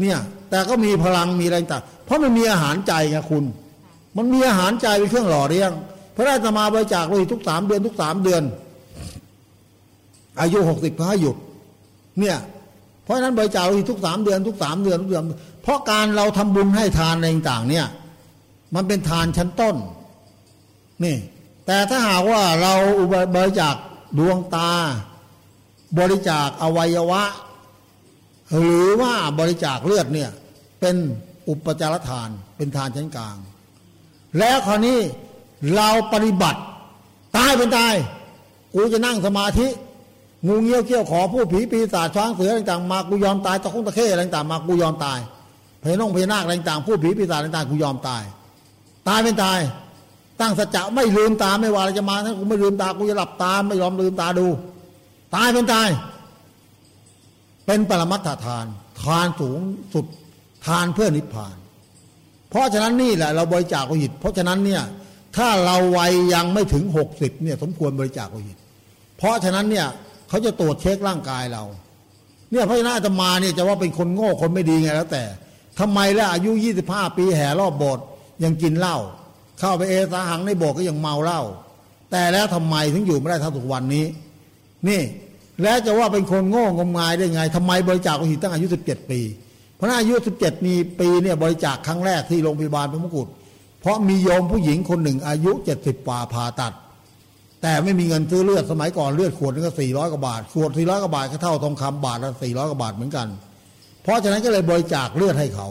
เนี่ยแต่ก็มีพลังมีอะไรต่างเพราะมันมีอาหารใจไงคุณ มันมีอาหารใจเป็นเครื่องหล่อเลี้ยง พระราชมาบริจาคโลหิตทุกสามเดือนทุกสามเดือน อายุหกสิบห้าหยุด เนี่ย เพราะฉะนั้นบริจาคโลหิตทุกสามเดือนทุกสามเดือนทุกเดือน เพราะการเราทำบุญให้ทานอะไรต่างเนี่ย มันเป็นทานชั้นต้น นี่ แต่ถ้าหากว่าเราบริจาคดวงตา บริจาคอวัยวะ หรือว่าบริจาคเลือดเนี่ย เป็นอุปจารทาน เป็นทานชั้นกลาง แล้วคราวนี้ เราปฏิบัติ ตายเป็นตาย กูจะนั่งสมาธิ งูเงี้ยวเขี้ยวขอผู้ผีปีศาจช้างเสือต่างๆมากูยอมตายตะคุ่งตะเข้อะไรต่างๆมากูยอมตายเพญานงพนาคอะไรต่างๆผู้ผีปีศาจต่างๆกูยอมตาย ตายเป็นตาย ตั้งสัจจะไม่ลืมตาไม่ว่าอะไรจะมาถ้ากูไม่ลืมตากูจะหลับตาไม่ยอมลืมตาดู ตายเป็นตาย เป็นปรมัตถทาน ทานสูงสุดทานเพื่อนิพพาน เพราะฉะนั้นนี่แหละเราบริจาคโลหิต เพราะฉะนั้นเนี่ย ถ้าเราวัยยังไม่ถึงหกสิบเนี่ย สมควรบริจาคโลหิต เพราะฉะนั้นเนี่ยเขาจะตรวจเช็คร่างกายเรา เนี่ยเพราะฉะนั้นอาตมาเนี่ยจะว่าเป็นคนโง่คนไม่ดีไงแล้วแต่ทำไมแล้วอายุยี่สิบห้าปีแห่รอบโบสถ์ยังกินเหล้าเข้าไปเอสาหังในโบสถ์ก็ยังเมาเหล้าแต่แล้วทำไมถึงอยู่ไม่ได้เท่าทุกวันนี้ นี่แล้วจะว่าเป็นคนโง่งมงายได้ไงทำไมบริจาคโลหิตตั้งอายุสิบเจ็ดปี เพราะอายุสิบเจ็ดมีปีเนี่ยบริจาคครั้งแรกที่โรงพยาบาลพระมงกุฎ เพราะมีโยมผู้หญิงคนหนึ่งอายุเจ็ดสิบกว่าผ่าตัด แต่ไม่มีเงินซื้อเลือดสมัยก่อนเลือดขวดนึงก็สี่ร้อยกว่าบาทขวดสี่ร้อยกว่าบาทก็เท่าทองคำบาทละสี่ร้อยกว่าบาทเหมือนกัน เพราะฉะนั้นก็เลยบริจาคเลือดให้เขา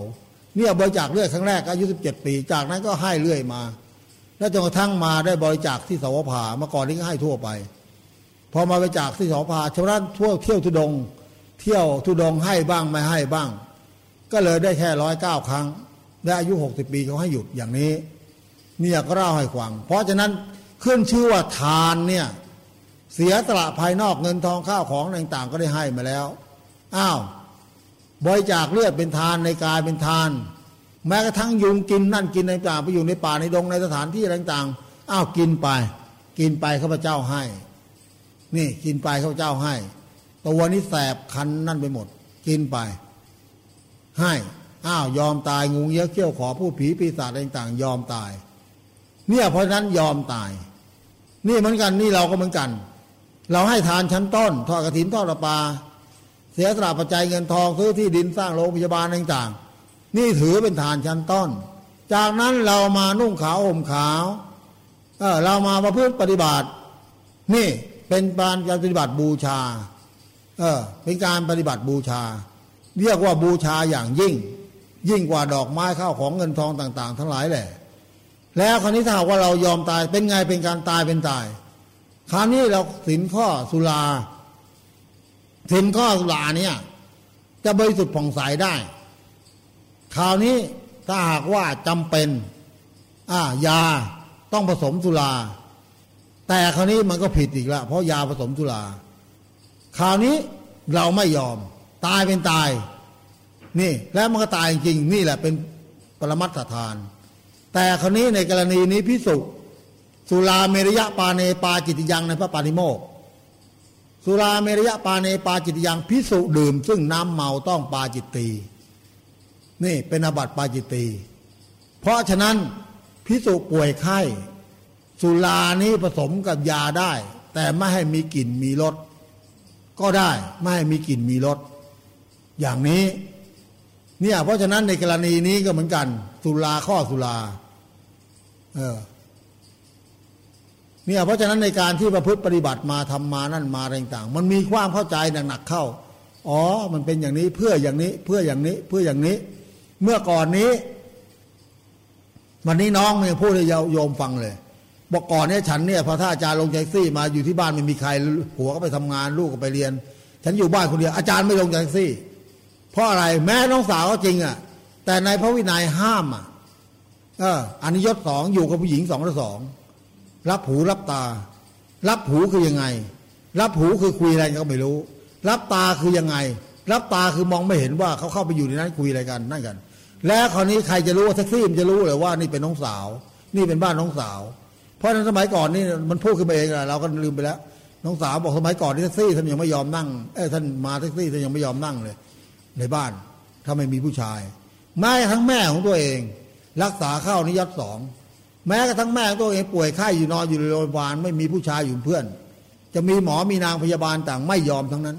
เนี่ยบริจาคเลือดครั้งแรกอายุสิบเจ็ดปี จากนั้นก็ให้เรื่อยมา แล้วจนกระทั่งมาได้บริจาคที่สวภาเมื่อก่อนนี้ก็ให้ทั่วไป พอมาบริจาคที่สวภาชาวบ้านทั่วเที่ยวทุดง เที่ยวทุดงให้บ้างไม่ให้บ้าง ก็เลยได้แค่ร้อยเก้าครั้ง และอายุหกสิบปีเขาให้หยุดอย่างนี้เนี่ยก็เล่าให้ฟังเพราะฉะนั้นขึ้นชื่อว่าทานเนี่ยเสียสละภายนอกเงินทองข้าวของต่างๆ ก็ได้ให้มาแล้วอ้าวบริจาคเลือดเป็นทานในกายเป็นทาน แม้กระทั่งยุงกินนั่นกินในต่างไปอยู่ในป่าในดงในสถานที่ต่างๆอ้าวกินไป กินไปข้าพเจ้าให้ นี่กินไปข้าพเจ้าให้ตัวนี้แสบคันนั่นไปหมด กินไป ให้ อ้าวยอมตายงูเงี้ยเขี้ยวขอผู้ผีปีศาจต่างๆยอมตาย เนี่ยเพราะฉะนั้นยอมตาย นี่เหมือนกันนี่เราก็เหมือนกัน เราให้ทานชั้นต้นทอดกระถินทอดประปาเสียสละปัจจัยเงินทองซื้อที่ดินสร้างโรงพยาบาลต่างๆ นี่ถือเป็นทานชั้นต้น จากนั้นเรามานุ่งขาวห่มขาวเออเรามาประพฤติปฏิบัติ นี่เป็นการปฏิบัติบูชา เออ เป็นการปฏิบัติบูชา เรียกว่าบูชาอย่างยิ่ง ยิ่งกว่าดอกไม้ข้าวของเงินทองต่าง ๆ ทั้งหลายแหละ แล้วคราวนี้ถ้าหากว่าเรายอมตายเป็นไงเป็นการตายเป็นตาย คราวนี้เราสินข้อสุราสินข้อสุราเนี่ยจะบริสุทธิ์ผ่องใสได้ คราวนี้ถ้าหากว่าจำเป็นอ่ายาต้องผสมสุรา แต่คราวนี้มันก็ผิดอีกล้วเพราะยาผสมสุรา คราวนี้เราไม่ยอม ตายเป็นตาย นี่แล้วมันก็ตายจริงนี่แหละเป็นปรมัตถทาน แต่คราวนี้ในกรณีนี้พิสุสุราเมรยะปาเนปาจิตยังในพระปานิโมกสุราเมรยะปาเนปาจิตยังพิสุดื่ม ซึ่งน้ำเมาต้องปาจิตตีนี่เป็นอาบัติปาจิตตีเพราะฉะนั้นพิสุป่วยไข้สุรานี้ผสมกับยาได้ แต่ไม่ให้มีกลิ่นมีรสก็ได้ไม่ให้มีกลิ่นมีรสอย่างนี้ เนี่ยเพราะฉะนั้นในกรณีนี้ก็เหมือนกัน สุราข้อสุราเออเนี่ยเพราะฉะนั้นในการที่ประพฤติปฏิบัติมาทำมานั่นมาอะไรต่าง มันมีความเข้าใจหนักๆเข้า อ๋อ มันเป็นอย่างนี้เพื่ออย่างนี้เพื่ออย่างนี้เพื่ออย่างนี้ เมื่อก่อนนี้ วันนี้น้องมันยังพูดให้โยมฟังเลยบอกก่อนเนี่ยฉันเนี่ยพอถ้าอาจารย์ลงแท็กซี่มาอยู่ที่บ้านไม่มีใครผัวก็ไปทำงานลูกก็ไปเรียน ฉันอยู่บ้านคนเดียวอาจารย์ไม่ลงแท็กซี่ เพราะอะไรแม้น้องสาวก็จริงอะ แต่ในพระวินัยห้ามอะเอออันนี้ยศสองอยู่กับผู้หญิงสองต่อสองรับหูรับตา รับหูคือยังไง รับหูคือคุยอะไรก็ไม่รู้ รับตาคือยังไง รับตาคือมองไม่เห็นว่าเขาเข้าไปอยู่ในนั้นคุยอะไรกันนั่นกัน แล้วคราวนี้ใครจะรู้ว่าแท็กซี่มันจะรู้เลยว่านี่เป็นน้องสาว นี่เป็นบ้านน้องสาว เพราะฉะนั้นสมัยก่อนนี่มันพูดขึ้นมาเองเราก็ลืมไปแล้ว น้องสาวบอกสมัยก่อนที่แท็กซี่ท่านยังไม่ยอมนั่งเอ้ท่านมาแท็กซี่ท่านยังไม่ยอมนั่งเลย ในบ้าน ถ้าไม่มีผู้ชายแม้ทั้งแม่ของตัวเอง รักษาเข้านิยัดสองแม้กระทั่งแม่ตัวเองป่วยไข้อยู่นอนอยู่ในโรงพยาบาลไม่มีผู้ชายอยู่เพื่อน จะมีหมอมีนางพยาบาลต่างไม่ยอมทั้งนั้น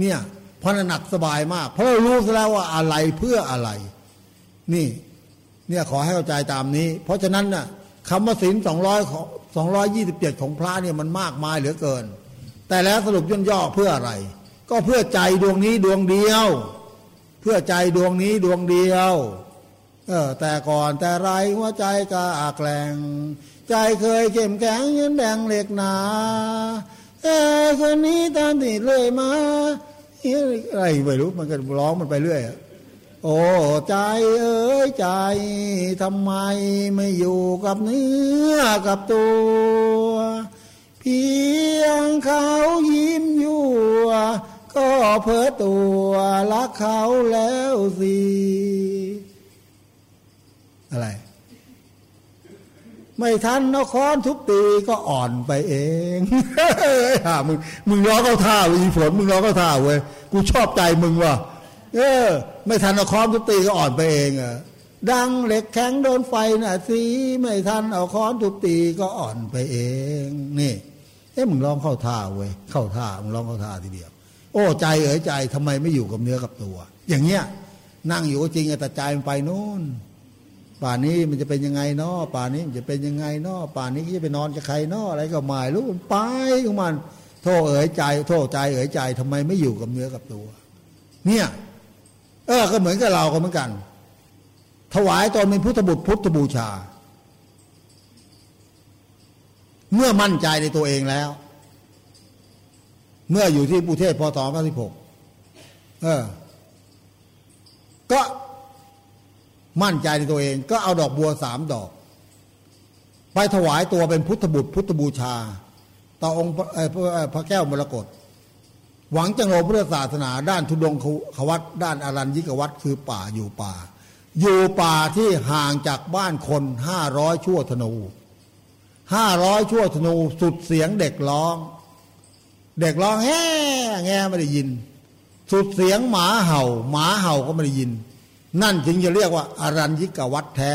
เนี่ยเพราะหนักสบายมาก เพราะเรารู้แล้วว่าอะไรเพื่ออะไร นี่เนี่ยขอให้เข้าใจตามนี้ เพราะฉะนั้นน่ะคำว่าศีลสองร้อยของสองร้อยยี่สิบเจ็ดของพระเนี่ยมันมากมายเหลือเกิน แต่แล้วสรุปย่นย่อเพื่ออะไร ก็เพื่อใจดวงนี้ดวงเดียว พื่อใจดวงนี้ดวงเดียวเออแต่ก่อนแต่ไรหัวใจก็อาแกลงใจเคยเข้มแข็งยันแดงเหล็กหนาเออคนนี้ตามติดเลยมาอะไรไม่รู้มันก็ร้องมันไปเรื่อยอะโอ้ใจเอ้ยใจทำไมไม่อยู่กับเนื้อกับตัว เพียงเขายิ้มอยู่ ก็เพ้อตัวรักเขาแล้วสิอะไร ไม่ทันนครทุบตีก็อ่อนไปเองฮ่ามึงมึงร้องเข้าท่าเว้ยอีฝนมึงร้องเข้าท่าเว้ยกูชอบใจมึงว่ะเออ ไม่ทันนครทุบตีก็อ่อนไปเองอะดังเหล็กแข็งโดนไฟน่ะสิไม่ทันเอาค้อนทุบตีก็อ่อนไปเอง นี่ เอ๊ะมึงร้องเข้าท่าเว้ยเข้าท่ามึงร้องเข้าท่าทีเดียว อ้ใจเอ๋ยใจทำไมไม่อยู่กับเนื้อกับตัว อย่างเงี้ยนั่งอยู่ก็จริงแต่ใจมันไปโน่นป่านนี้มันจะเป็นยังไงเนาะป่านนี้มันจะเป็นยังไงเนาะป่านนี้จะไปนอนกับใครเนาะอะไรก็ไม่รู้มันไปของมัน โทษเอ๋ยใจ โทษใจเอ๋ยใจทำไมไม่อยู่กับเนื้อกับตัว เนี่ยเออก็เหมือนกับเราก็เหมือนกัน ถวายตอนเป็นพุทธบุตรพุทธบูชา เมื่อมั่นใจในตัวเองแล้ว เมื่ออยู่ที่ปุเทศพศ96เออ ก็มั่นใจในตัวเอง ก็เอาดอกบัวสามดอก ไปถวายตัวเป็นพุทธบุตร พุทธบูชา ต่อองค์พระพระแก้วมรกตหวังจังโลพุทธศาสนาด้านทุดงควัตด้านอารัญญิกวัตคือป่าอยู่ป่า อยู่ป่าที่ห่างจากบ้านคนห้าร้อยชั่วธนูห้าร้อยชั่วธนูสุดเสียงเด็กร้อง เด็กร้องแฮ่แง่ไม่ได้ยิน สุดเสียงหมาเห่า หมาเห่าก็ไม่ได้ยิน นั่นจึงจะเรียกว่าอารัญญิกวัตแท้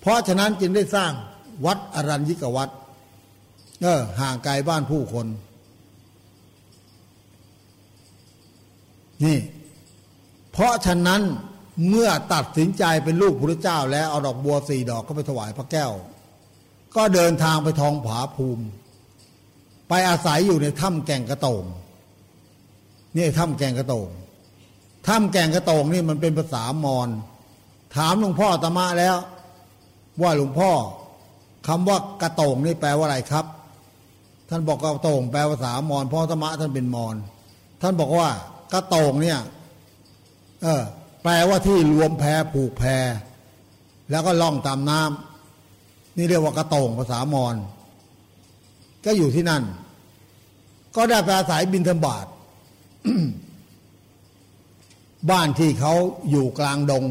เพราะฉะนั้นจึงได้สร้างวัดอารัญญิกวัตเออห่างไกลบ้านผู้คน นี่ เพราะฉะนั้นเมื่อตัดสินใจเป็นลูกพระเจ้าแล้วเอาดอกบัวสี่ดอกก็ไปถวายพระแก้ว ก็เดินทางไปทองผาภูมิ ไปอาศัยอยู่ในถ้ำแก่งกระโตงนี่ถ้ำแก่งกระโตงถ้ำแก่งกระโตงนี่มันเป็นภาษามอญถามหลวงพ่อตมะแล้ว ว่าหลวงพ่อคำว่ากระโตงนี่แปลว่าอะไรครับ ท่านบอกกระโตงแปลภาษามอญพ่อตมะท่านเป็นมอญท่านบอกว่ากระโตงเนี่ยเออแปลว่าที่รวมแพผูกแพแล้วก็ล่องตามน้ำนี่เรียกว่ากระโตงภาษามอญ ก็อยู่ที่นั่น ก็ได้ไปอาศัยบินธบาตบ้านที่เขาอยู่กลางดง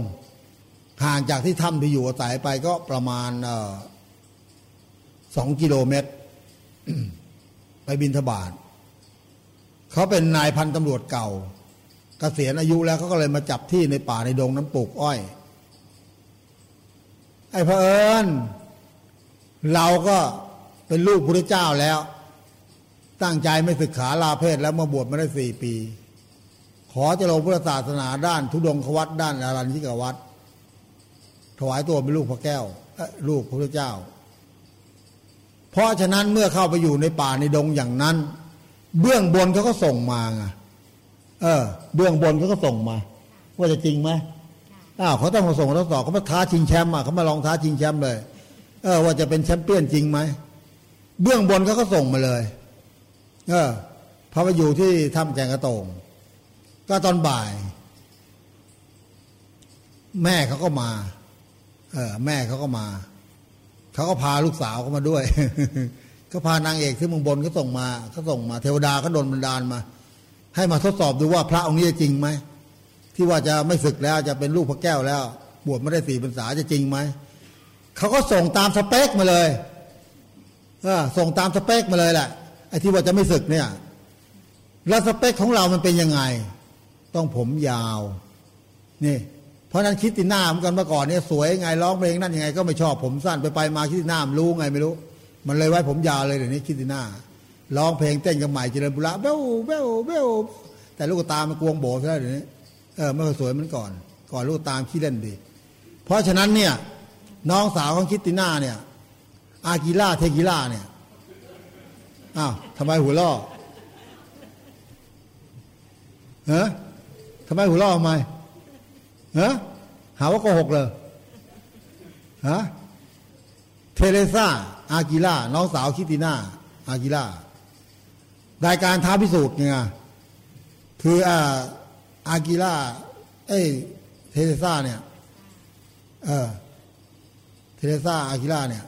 ห่างจากที่ถ้ำที่อยู่อาศัยไปก็ประมาณสองกิโลเมตร ไปบินทบาทเขาเป็นนายพันตำรวจเก่า เกษียณอายุแล้วเขาก็เลยมาจับที่ในป่าในดงน้ำปลูกอ้อย ไอ้พระเอิญเราก็ เป็นลูกพระเจ้าแล้ว ตั้งใจไม่ศึกขาลาเพศแล้วมาบวชมาได้สี่ปี ขอจริญพุทธศาสนาด้าน ทุดงควัตด้านอารัญญิกวัตถวายตัวเป็นลูกพระแก้วลูกพระเจ้า เพราะฉะนั้นเมื่อเข้าไปอยู่ในป่าในดงอย่างนั้น เบื้องบนเขาก็ส่งมาไงเออ เบื้องบนเขาก็ส่งมา ว่าจะจริงไหมอ้าวเขาต้องมาส่งทดสอบเขามาท้าชิงแชมป์อะเขามาลองท้าชิงแชมป์เลย เออ ว่าจะเป็นแชมเปี้ยนจริงไหม เบื้องบนเขาก็ส่งมาเลย เออพอไปอยู่ที่ถ้ำแกงกระโตงก็ตอนบ่าย แม่เขาก็มา เออ แม่เขาก็มา เขาก็พาลูกสาวเขามาด้วย ก็พานางเอกที่เมืองบนก็ส่งมาเขาส่งมา เทวดาก็โดนบันดาลมา ให้มาทดสอบดูว่าพระองค์นี้จริงไหมที่ว่าจะไม่ศึกแล้วจะเป็นลูกพระแก้วแล้ว บวชไม่ได้สี่พรรษาจะจริงไหมเขาก็ส่งตามสเปคมาเลย ส่งตามสเปคมาเลยแหละไอ้ที่ว่าจะไม่ศึกเนี่ย แล้วสเปคของเรามันเป็นยังไง ต้องผมยาวนี่เพราะนั้นคิดติน่าเหมือนกันเมื่อก่อนเนี่ยสวยไงร้องเพลงนั่นยังไง ก็ไม่ชอบผมสั้นไปไปมาคิดติน่ามรู้ไงไม่รู้ มันเลยไว้ผมยาวเลยเดี๋ยวนี้คิดติน่าร้องเพลงเต้นกับใหม่เจริญบุระเบ้วเบ้วเบ้วแต่ลูกตามันกวงโบซะแล้วเดี๋ยวนี้เออไม่ค่อยสวยเหมือนก่อน ก่อนลูกตามขี้เล่นดี เพราะฉะนั้นเนี่ยน้องสาวของคิดติน่าเนี่ย อากิล่าเทกิล่าเนี่ยอ้าวทำไมหัวล่อฮะทำไมหัวล่อทำไมฮะหาว่าโกหกเลยฮะเทเรซาอากิล่าน้องสาวคิติน่าอากิล่ารายการท้าพิสูจน์ไงคืออ่าอากิล่าเอ้เทเรซาเนี่ยเออเทเรซาอากิล่าเนี่ย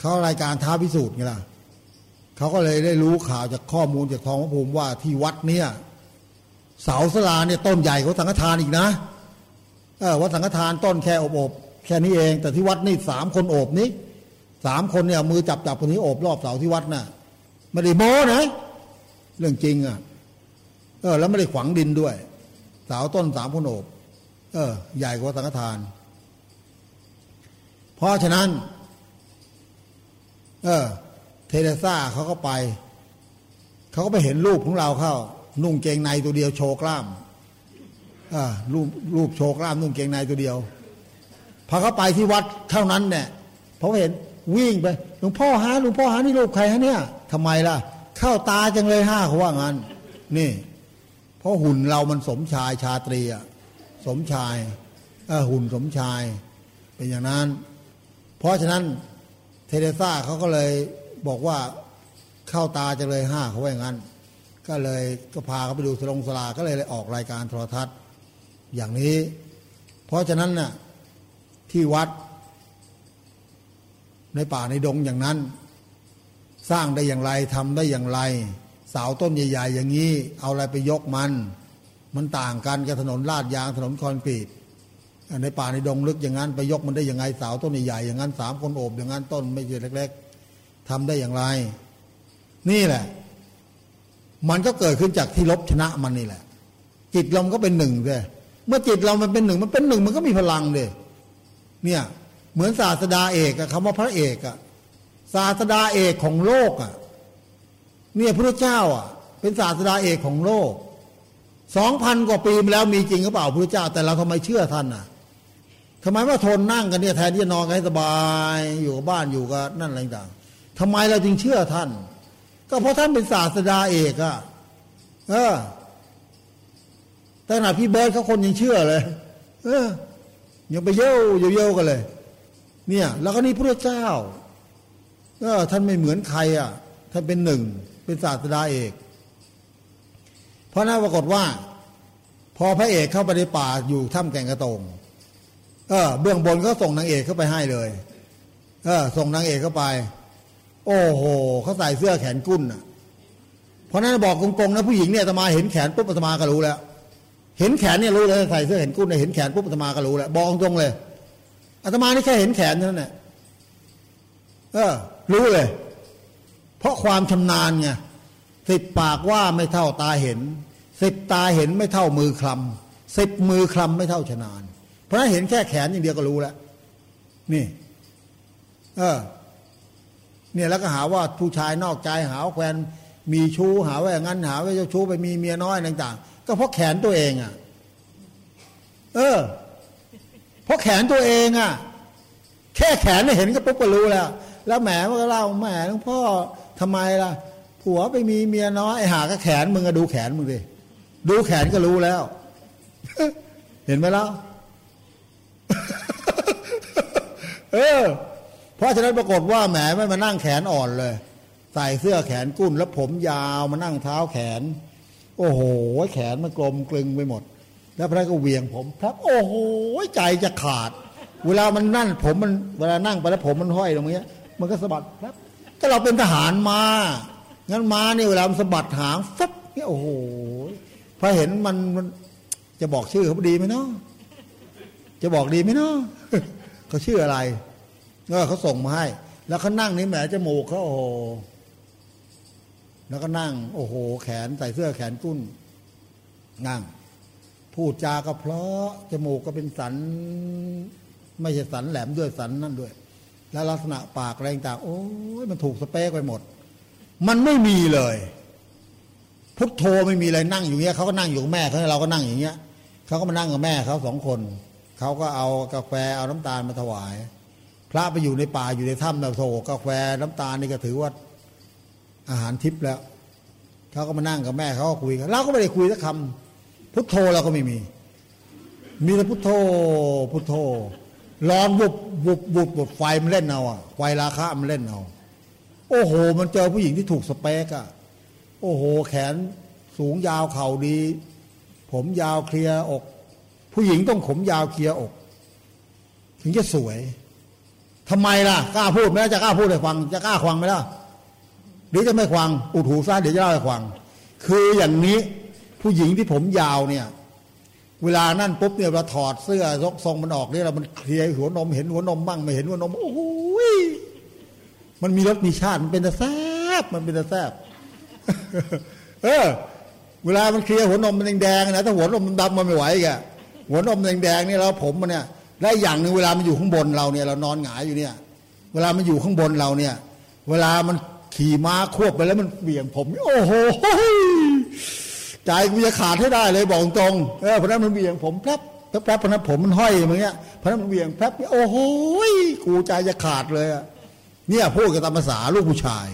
เขารายการท้าพิสูจน์ไงล่ะเขาก็เลยได้รู้ข่าวจากข้อมูลจากทองพระภูมิว่าที่วัดเนี่ยเสาสลาเนี่ยต้นใหญ่กว่าสังฆทานอีกนะเออวัดสังฆทานต้นแค่อบอบแค่นี้เอง แต่ที่วัดนี่สามคนโอบนี้สามคนเนี่ยมือจับจับคนนี้โอบรอบเสาที่วัดน่ะไม่ได้โม้นะเรื่องจริงอะ เออ แล้วไม่ได้ขวางดินด้วยเสาต้นสามคนโอบ เออ ใหญ่กว่าสังฆทาน เพราะฉะนั้น เออ เทเรซ่าเขาก็ไป เขาก็ไปเห็นรูปของเราเข้า นุ่งเกงในตัวเดียวโชว์กล้ามอ่ารูปรูปโชว์กล้ามนุ่งเกงในตัวเดียว พอเขาไปที่วัดเท่านั้นเนี่ยพอเห็นวิ่งไปหลวงพ่อฮะหลวงพ่อฮะนี่รูปใครฮะเนี่ยทำไมล่ะ เข้าตาจังเลยห้าเขาว่างั้น นี่ เพราะหุ่นเรามันสมชายชาตรีอะสมชายอหุ่นสมชาย เป็นอย่างนั้น เพราะฉะนั้น เทเรซ่าเขาก็เลยบอกว่าเข้าตาจังเลยห้าเขาว่าอย่างนั้น ก็เลยก็พาเขาไปดูสลงสลาก็เลยเลยออกรายการโทรทัศน์อย่างนี้ เพราะฉะนั้นน่ะที่วัด ในป่าในดงอย่างนั้น สร้างได้อย่างไรทำได้อย่างไรเสาต้นใหญ่ ๆ อย่างนี้ เอาอะไรไปยกมัน มันต่างกันกับถนนลาดยางถนนคอนกรีต ในป่าในดงลึกอย่างนั้นไปยกมันได้ยังไงสาวต้นใหญ่ๆอย่างนั้นสามคนโอบอย่างนั้นต้นไม่ใช่เล็ก ๆทำได้อย่างไร นี่แหละ มันก็เกิดขึ้นจากที่ลบชนะมันนี่แหละ จิตเราก็เป็นหนึ่งเลยเมื่อจิตเรามันเป็นหนึ่งมันเป็นหนึ่งมันก็มีพลังเลยเนี่ย เหมือนศาสดาเอกอะคำว่าพระเอกอะศาสดาเอกของโลกอะเนี่ยพระเจ้าอะเป็นศาสดาเอกของโลกสองพันกว่าปีมาแล้วมีจริงหรือเปล่าพระเจ้า แต่เราทำไมเชื่อท่านอะ ทำไมว่าทนนั่งกันเนี่ยแทนที่จะนอนกันให้สบายอยู่กับบ้านอยู่กับนั่นอะไรต่างทำไมเราจึงเชื่อท่าน ก็เพราะท่านเป็นศาสดาเอกอะเออแต่ขนาดพี่เบิร์ดเขาคนยังเชื่อเลย เออยังไปเย้ยเย้ยกันเลย เนี่ย แล้วก็นี่พระเจ้าก็ท่านไม่เหมือนใครอะ ท่านเป็นหนึ่ง เป็นศาสดาเอก เพราะนั้นปรากฏว่า พอพระเอกเข้าไปในป่าอยู่ถ้ำแก่งกระตง เออเบื้องบนก็ส่งนางเอกเข้าไปให้เลย เออ ส่งนางเอกเข้าไป โอ้โหเขาใส่เสื้อแขนกุ้นอะ เพราะนั้นบอกกงๆนะผู้หญิงเนี่ยตมาเห็นแขนปุ๊บตมาก็รู้แล้ว เห็นแขนเนี่ยรู้เลยใส่เสื้อเห็นกุ้นเนี่ยเห็นแขนปุ๊บอาตมาก็รู้แล้วบอกตรงเลยอาตมานี่แค่เห็นแขนเท่านั้นแหละเออ รู้เลย เพราะความชำนาญไงสิบปากว่าไม่เท่าตาเห็นสิบตาเห็นไม่เท่ามือคลำสิบมือคลำไม่เท่าชนาน ราะเห็นแค่แขนอย่างเดียวก็รู้แล้วนี่ เออ เนี่ยแล้วก็หาว่าผู้ชายนอกใจหาว่าแฟนมีชู้หาว่าอย่างนั้นหาว่าเจ้าชู้ไปมีเมียน้อยต่างๆ ก็เพราะแขนตัวเองอะ เออ เพราะแขนตัวเองอะ แค่แขนเห็นก็ปุ๊บก็รู้แล้ว แล้วแหมมันก็เล่าแหมหลวงพ่อทำไมล่ะ ผัวไปมีเมียน้อยไอหาก็แขนมึงก็ดูแขนมึงดิดูแขนก็รู้แล้ว เห็นไหมล่ะ เออ เพราะฉะนั้นปรากฏว่าแหมไม่มานั่งแขนอ่อนเลย ใส่เสื้อแขนกุ้นแล้วผมยาวมานั่งเท้าแขน โอ้โห แขนมันกลมกลึงไปหมด แล้วพระก็เวียงผมครับโอ้โหใจจะขาด เวลามันนั่นผมมันเวลานั่งไปแล้วผมมันห้อยตรงเนี้ย มันก็สะบัดครับก็เราเป็นทหารมางั้นมาเนี่ยเวลามันสะบัดหางฟับเนี่ยโอ้โหพอเห็นมันมันจะบอกชื่อเขาดีไหมเนาะ จะบอกดีไหมเนาะเขาชื่ออะไรก็เขาส่งมาให้ แล้วเขานั่งนี่แหมจมูกเขาโอ้โหแล้วก็นั่ง โอ้โห แขนใส่เสื้อแขนกุ้นนั่ง พูดจาก็เพราะจมูกก็เป็นสัน ไม่ใช่สันแหลมด้วยสันนั่นด้วย แล้วลักษณะปากแรงต่างโอ้ยมันถูกสเปกไปหมด มันไม่มีเลย พุทโธไม่มีเลยนั่งอยู่เงี้ยเขาก็นั่งอยู่กับแม่เขาเราก็นั่งอย่างเงี้ยเขาก็มานั่งกับแม่เขาสองคน เขาก็เอากาแฟเอาน้ำตาลมาถวาย พระไปอยู่ในป่าอยู่ในถ้ำนะโถกาแฟน้ำตาลนี่ก็ถือว่าอาหารทิพย์แล้วเขาก็มานั่งกับแม่เขาก็คุยกันเราก็ไม่ได้คุยสักคำพุทโธเราก็ไม่มี มีแต่พุทโธพุทโธร้อนบุบบุบบุบบุบไฟมันเล่นเอาอะไฟราคามันเล่นเอาโอ้โห มันเจอผู้หญิงที่ถูกสเปกอะโอ้โห แขนสูงยาวเข่าดี ผมยาวเคลียร์อก ผู้หญิงต้องผมยาวเคลียร์อก ถึงจะสวยทำไมล่ะกล้าพูดไหมจะกล้าพูดให้ฟัง จะกล้าควังไหมล่ะหรือจะไม่ควังอุดหูซะเดี๋ยวจะเล่าให้ควัง คืออย่างนี้ผู้หญิงที่ผมยาวเนี่ย เวลานั่นปุ๊บเนี่ยเราถอดเสื้อยกทรงมันออกเนี่ยเรามันเคลียร์หัวนมเห็นหัวนมบ้างไม่เห็นหัวนมโอ้โหยมันมีรสมีชาติมันเป็นแต่แซบมันเป็นแต่แซบเออ เวลามันเคลียร์หัวนมมันแดงๆนะถ้าหัวนมมันดำมันไม่ไหวแก หัวนมแดงๆเนี่ยแล้วผมมันเนี่ยได้อย่างหนึ่งเวลามันอยู่ข้างบนเราเนี่ยเรานอนหงายอยู่เนี่ย เวลามันอยู่ข้างบนเราเนี่ย เวลามันขี่ม้าควบไปแล้วมันเบี่ยงผม โอ้โหใจกูจะขาดให้ได้เลยบอกตรงเออเพราะนั้นมันเบี่ยงผมแป๊บแป๊บแป๊บเพราะนั้นผมมันห้อยอย่างเงี้ยเพราะนั้นมันเบี่ยงแป๊บโอ้โหกูใจจะขาดเลยอะเนี่ยพูดกับตามภาษาลูกผู้ชาย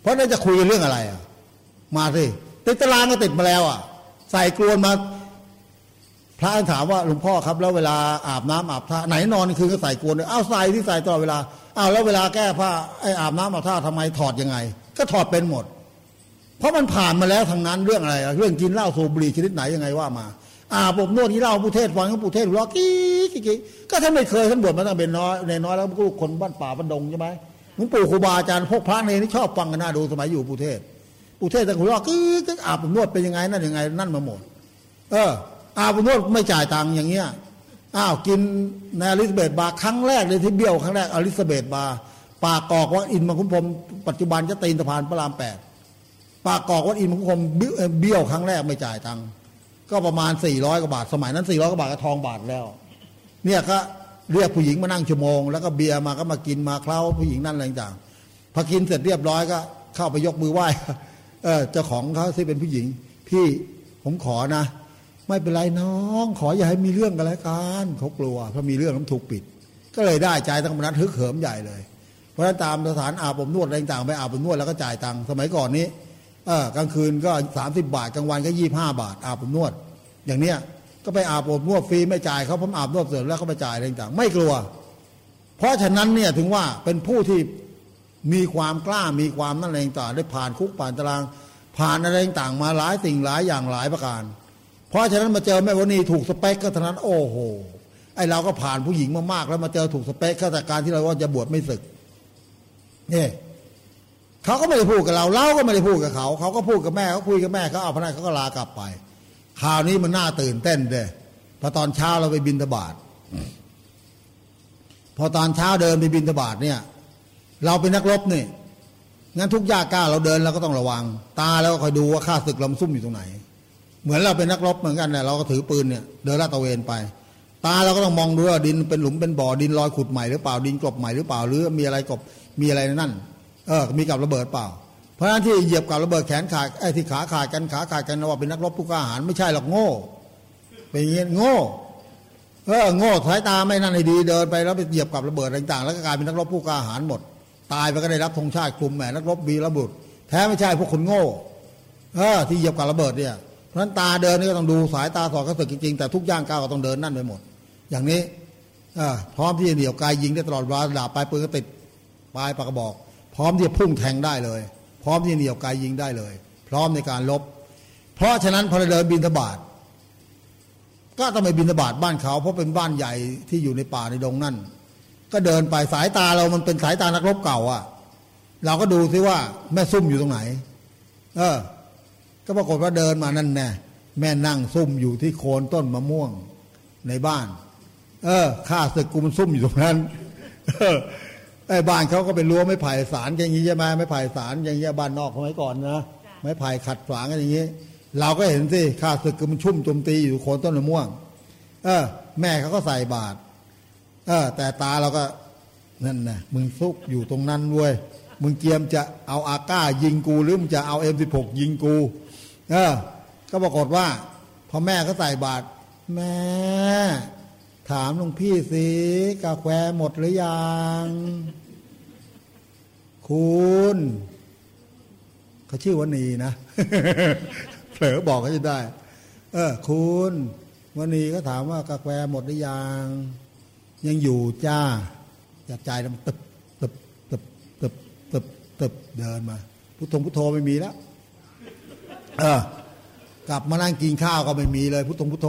เพราะนั้นจะคุยเรื่องอะไรอะ มาสิติดตารางก็ติดมาแล้วอะ ใส่กลวนมา พระถามว่าหลวงพ่อครับ แล้วเวลาอาบน้ำอาบท่าไหนนอนคืนก็ใส่กวนเลยอ้าวใส่ที่ใส่ตลอดเวลาอ้าวแล้วเวลาแก้ผ้าไอ้อาบน้ำอาบท่าทำไมถอดยังไง ก็ถอดเป็นหมด เพราะมันผ่านมาแล้วทางนั้นเรื่องอะไร เรื่องกินเหล้าสูบบุหรี่ชนิดไหนยังไงว่ามาอาบอบนวดที่เหล้าผู้เทศฟังเขาผู้เทศหัวเราะกี้กี้กี้ก็ท่านไม่เคยท่านบวชมาตั้งเป็นน้อยในน้อยแล้วก็คนบ้านป่าบ้านดงใช่ไหมหลวงปู่ครูบาอาจารย์พวกพระเนรนี่ชอบฟังกันหน่าดูสมัยอยู่ผู้เทศผู้เทศแต่หัวเราะกี้ก็อาบอบนวดเป็นยังไงนั่นยังไงนั่นมาหมด เออ อาบอบนวดไม่จ่ายตังค์อย่างเงี้ยอ้าวกินในอลิซาเบธบาร์ครั้งแรกเลยที่เบี้ยวครั้งแรกอลิซาเบธบาร์ปากกอกว่าอินมาคุ้มพรมปัจจุบันจะตีนสะพานพระรามแปดปากกอกวัดอินทร์มงคลเบี้ยวครั้งแรกไม่จ่ายตังค์ก็ประมาณสี่ร้อยกว่าบาท สมัยนั้นสี่ร้อยกว่าบาทก็ทองบาทแล้ว เนี่ยก็เรียกผู้หญิงมานั่งชั่วโมง แล้วก็เบียร์มาก็มากินมาเคล้าผู้หญิงนั่นอะไรต่างพอกินเสร็จเรียบร้อยก็ เข้าไปยกมือไหว้เออเจ้าของเขาที่เป็นผู้หญิง พี่ผมขอนะ ไม่เป็นไรน้อง ขออย่าให้มีเรื่องกันแล้วกันเขากลัวเพราะมีเรื่องน้ำถูกปิด ก็เลยได้ใจตั้งนัดฮึกเหิมใหญ่เลย เพราะนั้นตามสถานอาบอบนวดอะไรต่างๆไปอาบอบนวดแล้วก็จ่ายตังค์สมัยก่อนนี้เออกลางคืนก็สามสิบบาทกลางวันก็ยี่ห้าบาท อาบอบนวด อย่างเนี้ยก็ไปอาบอบนวดฟรีไม่จ่ายเขาผมอาบนวดเสร็จแล้วก็ไปจ่ายอะไรต่างๆไม่กลัว เพราะฉะนั้นเนี่ยถึงว่าเป็นผู้ที่มีความกล้ามีความนั่นอะไรต่างได้ผ่านคุกผ่านตาราง ผ่านอะไรต่างมาหลายสิ่งหลายอย่างหลายประการ เพราะฉะนั้นมาเจอแม่วันนี้ถูกสเปคก็เท่านั้นโอ้โหไอเราก็ผ่านผู้หญิงมามากแล้วมาเจอถูกสเปคก็แต่การที่เราว่าจะบวชไม่ศึกเนี่ยเขาก็ไม่ได้พูดกับเราเราก็ไม่ได้พูดกับเขาเขาก็พูดกับแม่เขาคุยกับแม่เขาเอาพนักเขาก็ลากลับไปคราวนี้มันน่าตื่นเต้นเลยพอตอนเช้าเราไปบินทบาทพอตอนเช้าเดินไปบินทบาทเนี่ย เราเป็นนักรบนี่งั้นทุกยากก้าเราเดินเราก็ต้องระวัง ตาแล้วก็คอยดูว่าข้าศึกลำซุ่มอยู่ตรงไหน เหมือนเราเป็นนักรบเหมือนกันเนี่ยเราก็ถือปืนเนี่ยเดินลาดตระเวนไป ตาเราก็ต้องมองดูว่าดินเป็นหลุมเป็นบ่อดินลอยขุดใหม่หรือเปล่าดินกลบใหม่หรือเปล่าหรือมีอะไรกบมีอะไรนั่น เออมีกับระเบิดเปล่า เพราะฉะนั้นที่เหยียบกับระเบิดแขนขาดไอ้ที่ขาขาดกันขาขาดกันว่าเป็นนักรบผู้กล้าหาญไม่ใช่หรอกโง่เป็นอย่างงี้โง่เออโง่สายตาไม่นั่นให้ดีเดินไปแล้วไปเหยียบกับระเบิดต่างๆ แล้วก็กลายเป็นนักรบผู้กล้าหาญหมด ตายไปก็ได้รับธงชาติกลุ่มแหมนักรบบีระบุตรแท้ไม่ใช่พวกคนโง่ เออที่เหยียบกับระเบิดเนี่ย เพราะนั้นตาเดินนี่ก็ต้องดูสายตาสอดกระสึกจริงๆแต่ทุกย่างก้าวก็ต้องเดินนั่นไปหมด อย่างนี้อพร้อมที่จะเหนี่ยวกายยิงได้ตลอดเวลาดาบปลายปืนก็ติดปลายปากกระบอก พร้อมที่จะพุ่งแทงได้เลย พร้อมที่จะเหนี่ยวกายยิงได้เลย พร้อมในการลบ เพราะฉะนั้นพอเราเดินบินทบาทก็ต้องไปบินทบาทบ้านเขาเพราะเป็นบ้านใหญ่ที่อยู่ในป่าในดงนั่นก็เดินไปสายตาเรามันเป็นสายตานักรบเก่าอะ่ะ เราก็ดูซิว่าแม่ซุ่มอยู่ตรงไหน เออ ก็ปรากฏว่าเดินมานั่นแน่แม่นั่งซุ่มอยู่ที่โคนต้นมะม่วงในบ้าน เออข้าศึกกูมันซุ่มอยู่ตรงนั้นเออไอ้บ้านเขาก็เป็นรั้วไม่ไผ่สารอย่างนี้ใช่ไหมไม่ไผ่สารอย่างนี้บ้านนอกสมัยก่อนนะไม่ไผ่ขัดฝางกันอย่างนี้ เราก็เห็นสิข้าศึกกูมันชุ่มโจมตีอยู่โคนต้นมะม่วง เออ แม่เขาก็ใส่บาตรเออ แต่ตาเราก็นั่นนะมึงซุกอยู่ตรงนั้นเว้ยมึงเกียมจะเอาอาก้ายิงกูหรือมึงจะเอาเอ็มสิบหกยิงกู เออ ก็ปรากฏว่า พอแม่เขาใส่บาตรแม่ ถามหลวงพี่สิกาแฟหมดหรือยัง คุณเขาชื่อวันีนะเผลอบอกก็จะได้ เออ คุณวันีก็ถามว่ากาแฟหมดหรือยังยังอยู่จ้าจะใจมันตึบตึบตึบตึบตึบตึบเดินมา พุทโธพุทโธไม่มีแล้ว เออกลับมานั่งกินข้าวก็ไม่มีเลยพุทโธพุทโธ